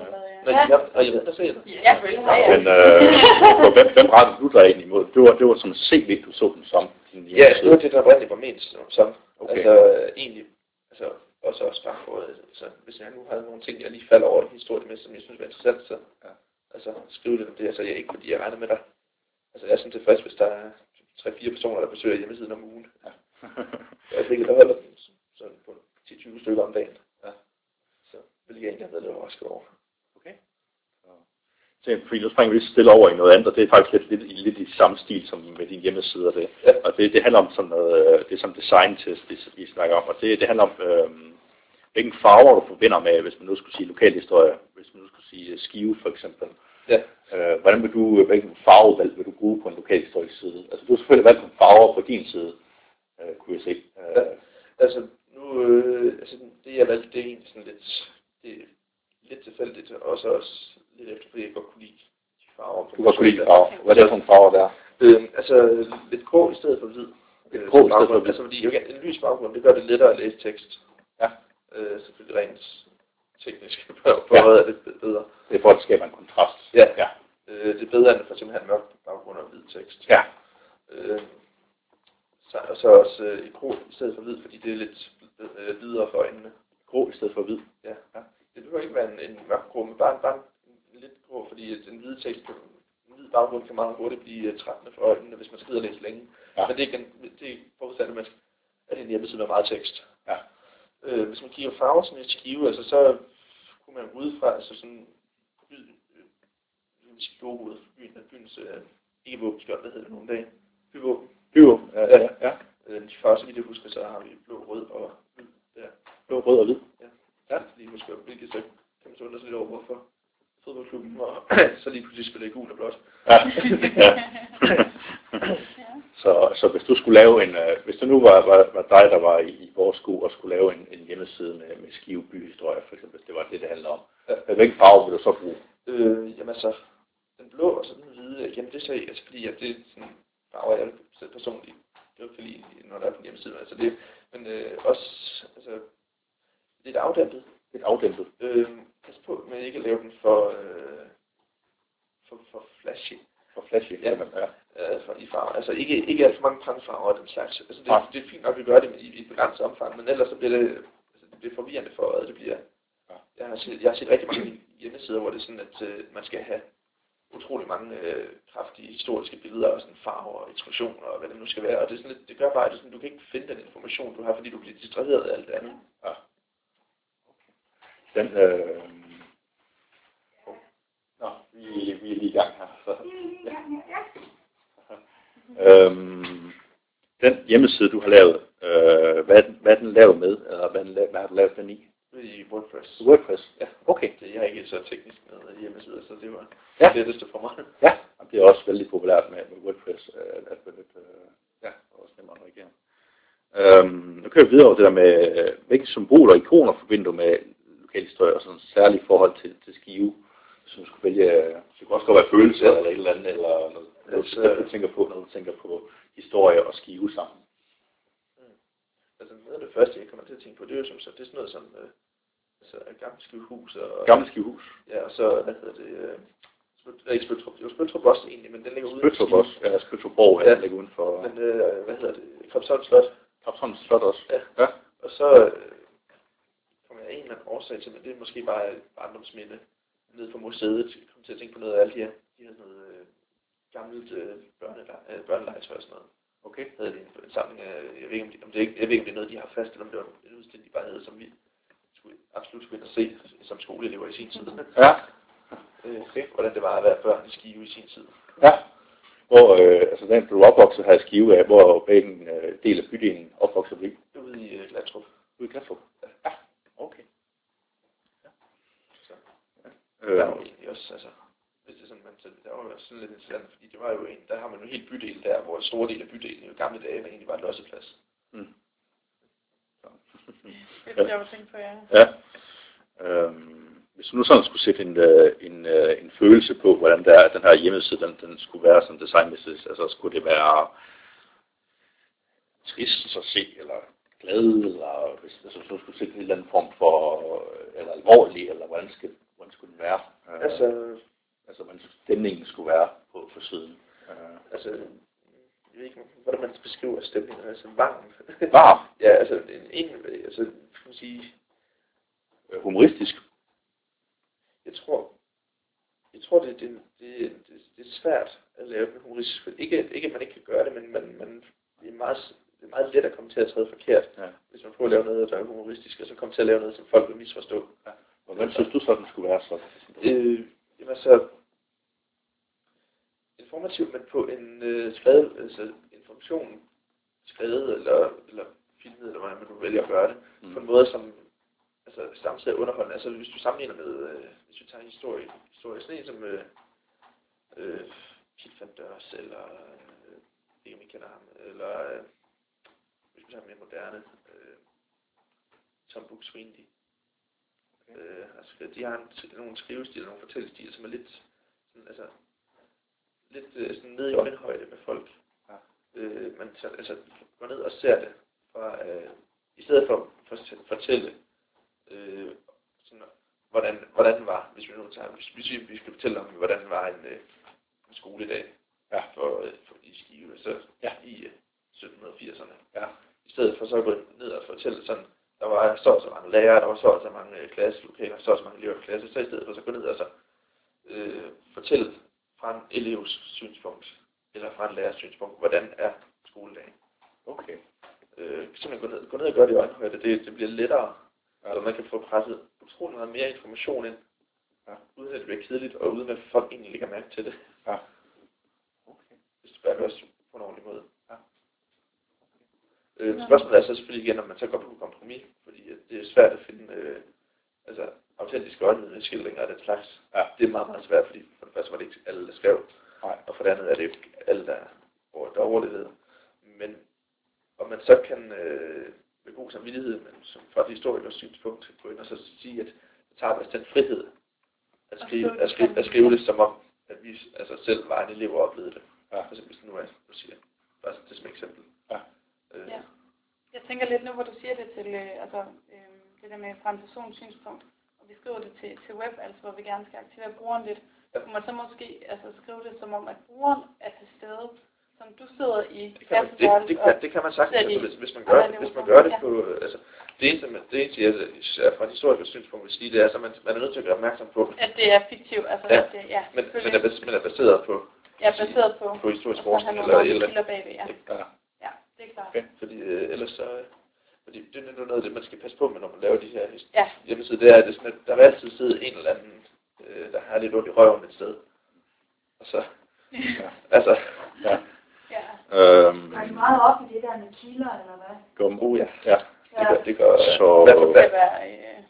ja. I har, og jeg ved, der ser det. Ja, selvfølgelig. Ja, ja. Men øh, hvem, hvem rettede du dig ind imod? Det var, det var som CV, du så den som. Ja, det var det, der oprindeligt var ment som. Okay. Altså egentlig, altså også også bare for, altså, hvis jeg nu havde nogle ting, jeg lige falder over i historien med, som jeg synes var interessant, så Ja. altså, skriv det om det. Altså jeg er ikke, fordi jeg regner med dig. Altså jeg er sådan tilfreds, hvis der er 3-4 personer, der besøger hjemmesiden om ugen. Ja. Jeg er der holder den sådan på 10-20 stykker om dagen. Ja. Så hvilket jeg egentlig har været lidt overrasket over. Så, så, fordi nu springer vi lige stille over i noget andet, og det er faktisk lidt, lidt, lidt i samme stil som med din hjemmeside. Og det, Ja. og det, det handler om sådan noget, øh, det er som design test, det vi snakker om, og det, det handler om, øh, hvilken farver du forbinder med, hvis man nu skulle sige lokalhistorie, hvis man nu skulle sige øh, skive for eksempel. Ja. Øh, hvordan vil du, hvilken farvevalg vil du bruge på en lokalhistorisk side? Altså du har selvfølgelig valgt nogle farver på din side, øh, kunne jeg se. Øh, Ja. Altså, nu, øh, altså, det jeg valgte, det er egentlig sådan lidt, det er lidt tilfældigt, og også, også lidt efter, fordi jeg godt kunne lide de farver. på du godt kunne lide farver. Hvad er det for nogle farver der? Øh, altså, lidt grå i stedet for hvid. Lidt grå i stedet for hvid. Altså, fordi okay, en lys baggrund, det gør det lettere at læse tekst. Ja. Øh, selvfølgelig rent teknisk på, på Ja. er det bedre. Det er for, at det skaber en kontrast. Ja. Ja. Øh, det er bedre end for eksempel at have en mørk baggrund og hvid tekst. Ja. Øh, så, og så også øh, i grå i stedet for hvid, fordi det er lidt øh, videre for øjnene. Grå i stedet for hvid. Ja. ja. Det behøver ikke være en, en mørk grå, men bare, en- bare en, en lidt grå, fordi at en hvid tekst, en hvid baggrund kan meget hurtigt blive uh, trættende for øjnene, hvis man skrider læse længe. Ja. Men det, kan, det er forudsat, at man at en hjemmeside med meget tekst. Ja. Øh, hvis man kigger et skive, altså så kunne man gå ud fra, altså sådan, by, øh, jeg vil sige logoet, byen, byens, øh, ikke våbenskjold, hvad hedder det nogle dage? Byvåben. Byvo. Ja, ja, ja. Øh, de farver, så vidt jeg husker, så har vi blå, rød og hvid der. Blå, rød og hvid. Ja, ja. lige huske, hvilket så kan man så undre sig lidt over, hvorfor fodboldklubben var så lige pludselig spiller i gul og blåt. Ja. ja. Ja. Så, så hvis du skulle lave en, øh, hvis det nu var, var, var dig, der var i, i vores sko og skulle lave en, en hjemmeside med, med Skive byhistorie, for eksempel, hvis det var det, det handler om, Ja. hvilken farve vil du så bruge? Øh, jamen altså, den blå og så den hvide, jamen det er så, altså fordi at det er sådan farver, jeg selv personligt godt kan lide, når der er på en hjemmeside. Altså det, men øh, også, altså, lidt afdæmpet. Lidt afdæmpet. Øh, pas på med ikke at lave den for, øh, for, for flashy. For flashy. Ja. simpelthen, ja. øh, for, i farver. Altså ikke, ikke prangfarver og den slags. Altså det, Nej. det er fint nok, at vi gør det i, i et begrænset omfang, men ellers så bliver det, altså, det bliver forvirrende for, at det bliver... Ja. Jeg har, set, jeg har set rigtig mange hjemmesider, hvor det er sådan, at øh, man skal have utrolig mange øh, kraftige historiske billeder og sådan farver og introduktioner og hvad det nu skal være. Og det, er sådan lidt, det gør bare, at det sådan, du kan ikke finde den information, du har, fordi du bliver distraheret af alt det andet. Ja. Den, øh... Nå, vi, vi er lige i gang her. Så. Øhm, den hjemmeside, du har lavet, øh, hvad, den, hvad er den lavet med? Eller hvad, den, hvad har du lavet den i? I WordPress. WordPress? Ja. Okay. Det jeg er ikke så teknisk med hjemmesider, så det var Ja. det letteste for mig. Ja, og det er også vældig populært med, med WordPress. Øh, at benytte, øh, ja, og også nemmere at navigere. Øhm, nu kører vi videre over det der med, øh, hvilke symboler og ikoner forbinder du med lokalhistorie og sådan særligt forhold til, til Skive. Hvis skulle vælge, det kunne også godt være følelser eller et eller andet, eller noget, noget Altså- altså, du tænker på, når du tænker på historie og Skive sammen. Altså noget af det første, jeg kommer til at tænke på, det er jo som så, det er sådan noget som øh, altså, et gammelt skivehus. Og, Gamle Skivehus. Ja, og så, hvad hedder det, øh, Spøt- ikke Spøtrup, jo Spøtrup også egentlig, men den ligger ude Spøtrup også. Ja, Spøtrup ja. Ja. der ligger uden for Men øh, hvad hedder det, Kropsholm Slot. Kapsholm Slot også. Ja. ja. Og så øh, kommer jeg en eller anden årsag til, men det er måske bare et barndomsminde nede på museet. Kom til at tænke på noget af alle de her, de havde noget øh, gammelt øh, børnelej, øh, børnelegetøj og sådan noget. Okay. Havde de en, en samling af, jeg ved ikke om, de, om det ikke, jeg ved ikke om det er noget, de har fast, eller om det var en udstilling, de bare havde, som vi skulle, absolut skulle ind og se som skoleelever i sin tid. Ja. Øh, hvordan det var at være børn i Skive i sin tid. Ja. Hvor, øh, altså den, er opvokset her i Skive af, hvor hvilken øh, del af bydelen opvokset du i? Ude i øh, Glatrup. Ude i Gladstrup? Ja. Okay. Så. Øh, Der var jo egentlig også, altså, hvis det er sådan, man, så der var jo også sådan lidt interessant, fordi det var jo en, der har man jo en helt bydel der, hvor en stor del af bydelen i gamle dage var egentlig var en losseplads. mm. Så. Det er sjovt at tænke på, ja. Ja. Øhm, hvis du nu sådan skulle sætte en, øh, en, øh, en følelse på, hvordan der, at den her hjemmeside, den, den skulle være sådan designmæssigt, altså skulle det være trist at se, eller glad, eller hvis, altså, du skulle sætte en eller anden form for, eller alvorlig, eller hvordan, skal, hvordan skulle den være? Øh, Altså, altså hvordan stemningen skulle være på, på siden. Øh, altså, jeg ved ikke, hvordan man beskriver stemningen, altså varm. varm, ja, altså, en, en altså, kan man sige, øh, humoristisk. jeg tror, jeg tror, det, det, det, det, det er svært at lave med humoristisk. Ikke, ikke at man ikke kan gøre det, men man, man, det, er meget, det er meget let at komme til at træde forkert, Ja. hvis man prøver at lave noget, der er humoristisk, og så komme til at lave noget, som folk vil misforstå. Hvordan synes du så, den skulle være så? Øh, jamen altså, informativt, men på en øh, skrevet, altså information skrevet eller, eller filmet, eller hvordan man nu vælger at gøre det, Mm. på en måde, som altså, samtidig er underholdende. Altså hvis du sammenligner med, øh, hvis vi tager en historie, historie sådan en som øh, øh, Pete Van Dørs, eller øh, ikke om I kender ham, eller øh, hvis vi tager mere moderne, øh, Tom Buk-Swienty. Øh, altså, de har en, nogle skrivestil, nogle fortællestiler, som er lidt, sådan, altså, lidt øh, sådan nede i øjenhøjde med folk. Ja. Øh, man tager, altså, går ned og ser det, fra, øh, i stedet for at fortælle, øh, sådan, hvordan, hvordan den var, hvis vi nu tager, hvis, hvis vi, vi skal fortælle om, hvordan den var en, øh, en skoledag Ja. for, øh, for, i Skive, så Ja. i øh, 1780'erne. Ja. I stedet for så at gå ned og fortælle sådan, der var så og så mange lærere, der var så og så mange øh, klasselokaler, så og så mange elever i klasse, så i stedet for så gå ned og så øh, fortælle fra en elevs synspunkt, eller fra en lærers synspunkt, hvordan er skoledagen. Okay. Øh, simpelthen gå ned, gå ned og gøre det i øjenhøjde, det, det bliver lettere, Ja. så man kan få presset utrolig meget mere information ind, Ja. uden at det bliver kedeligt, og uden at folk egentlig lægger mærke til det, Ja. Okay. det bare gøres på en ordentlig måde. Ja. Øh, spørgsmålet er så selvfølgelig igen, om man så går på kompromis, fordi det er svært at finde øh, altså, autentiske øjenvidneskildringer af den slags. Ja. Det er meget, meget svært, fordi for det første var det ikke alle, der skrev, Nej. og for det andet er det jo ikke alle, der, der overlevede. Men om man så kan øh, med god samvittighed, men som fra et historikers synspunkt, gå ind og så sige, at det tager os den frihed at Og skrive, at skrive, som- at skrive det som om, at vi altså, selv var en elev og oplevede det. Ja. For eksempel, hvis det nu er, du siger, bare sådan, det som eksempel. Ja. Øh, Ja. Jeg tænker lidt nu, hvor du siger det til, øh, altså, øh, det der med fra en persons synspunkt, og vi skriver det til, til web, altså hvor vi gerne skal aktivere brugeren lidt, Ja. kunne man så måske altså, skrive det som om, at brugeren er til stede, som du sidder i Det kan, man, det, det, kan, det kan man sagtens, altså, hvis, hvis, man gør, andre hvis man gør det på, øh, altså, Det eneste, man- det eneste jeg, fra et historisk synspunkt vil sige, det er, at man, man er nødt til at gøre opmærksom på, At det er fiktivt, altså Ja, det, ja, men, men, er, men er baseret på, Ja, baseret på, på historisk og så forskning eller, eller ja. Ja. Ja, det er klart. Okay. Fordi øh, ellers så... øh, er noget af det, man skal passe på med, når man laver de her Ja. hjemmesider. Det er, at det er sådan, at der vil altid sidde en eller anden, øh, der har lidt ondt i røven et sted. Og så... Ja. Altså... Ja. Ja. Øhm, Er det meget op i det der med kilder, eller hvad? gum, Oh ja, ja. det gør... Det gør Så- i kan være, øh,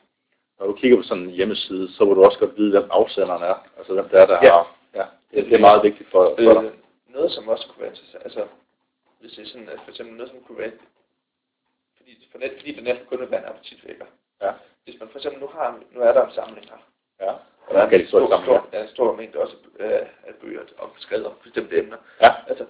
Når du kigger på sådan en hjemmeside, så vil du også godt vide, hvem afsenderen er. Altså hvem det er, der Ja. har... Ja, det, det er meget vigtigt for, for dig. Øh, noget, som også kunne være interessant, altså, hvis det er sådan, at for eksempel noget, som kunne være, for net, fordi det næsten kun vil være en appetitvækker. Ja. Hvis man for eksempel nu har, nu er der en samling her, Ja. og der er en så stor, er samling, stor, ja, en stor mængde også af, af bøger om skrevet om bestemte emner. Ja. Altså,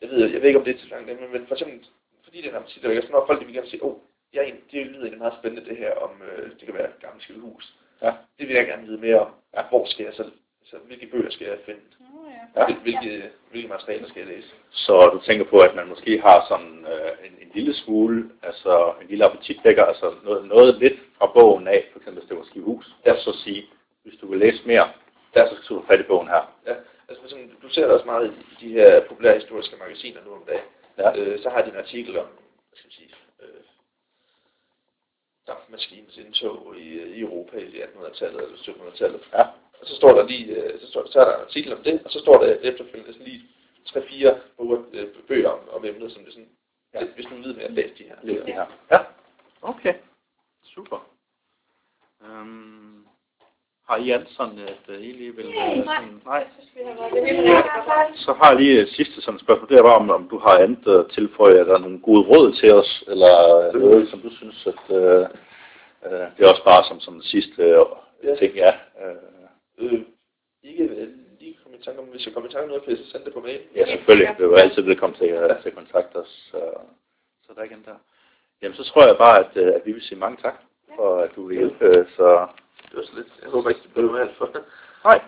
jeg ved, jeg ved ikke, om det er til langt emne, men for eksempel, fordi det er en appetitvækker, så når folk de vil gerne sige, åh, oh, jeg er en, det lyder egentlig meget spændende det her om, øh, det kan være et gammelt skivehus. Ja. Det vil jeg gerne vide mere om. Ja. Hvor skal jeg så, altså, hvilke bøger skal jeg finde? ja. Ja. Hvil- Hvilke, hvilke materialer skal jeg læse? Så du tænker på, at man måske har sådan øh, en, en lille smule, altså en lille appetitvækker, altså noget, noget lidt fra bogen af, for eksempel hvis det var skivehus, Ja. så sige, hvis du vil læse mere, Ja. så skal du fat i bogen her. Ja, altså for eksempel, du ser det også meget i de her populære historiske magasiner nu om dagen. Ja. Øh, så har de en artikel om, hvad skal man sige, øh, dampmaskinens indtog i, i Europa i 1800-tallet eller 1700-tallet. Ja. Og så står der lige, øh, så, står, så er der en artikel om det, og så står der efterfølgende sådan lige 3-4 bøger, øh, bøger om, om emnet, som det sådan, Ja. ja. hvis du ved mere, læs de her. Læs det her. Ja. Okay. Super. Um, har I andet sådan, at uh, I lige vil... Nej, øh, Nej, sådan, nej. jeg synes, vi har været det hele rigtig godt. Så har jeg lige et sidste sådan spørgsmål. Det er bare, om, om du har andet at tilføje. Er der nogle gode råd til os? Eller øh, noget, som du synes, at øh, øh, det er også bare som, som sidste øh, Ja. ting, ja. Øh, Øh, ikke øh, lige komme i tanke om, hvis jeg kommer i tanke om noget, kan jeg så sende det på mail. ja, selvfølgelig. Det er jo altid velkommen til, øh, til at kontakte os. Så, så der er igen der. Jamen, så tror jeg bare, at, øh, at vi vil sige mange tak for, at du vil hjælpe. Så Det var så lidt. Jeg håber ikke, det blev alt for. nej,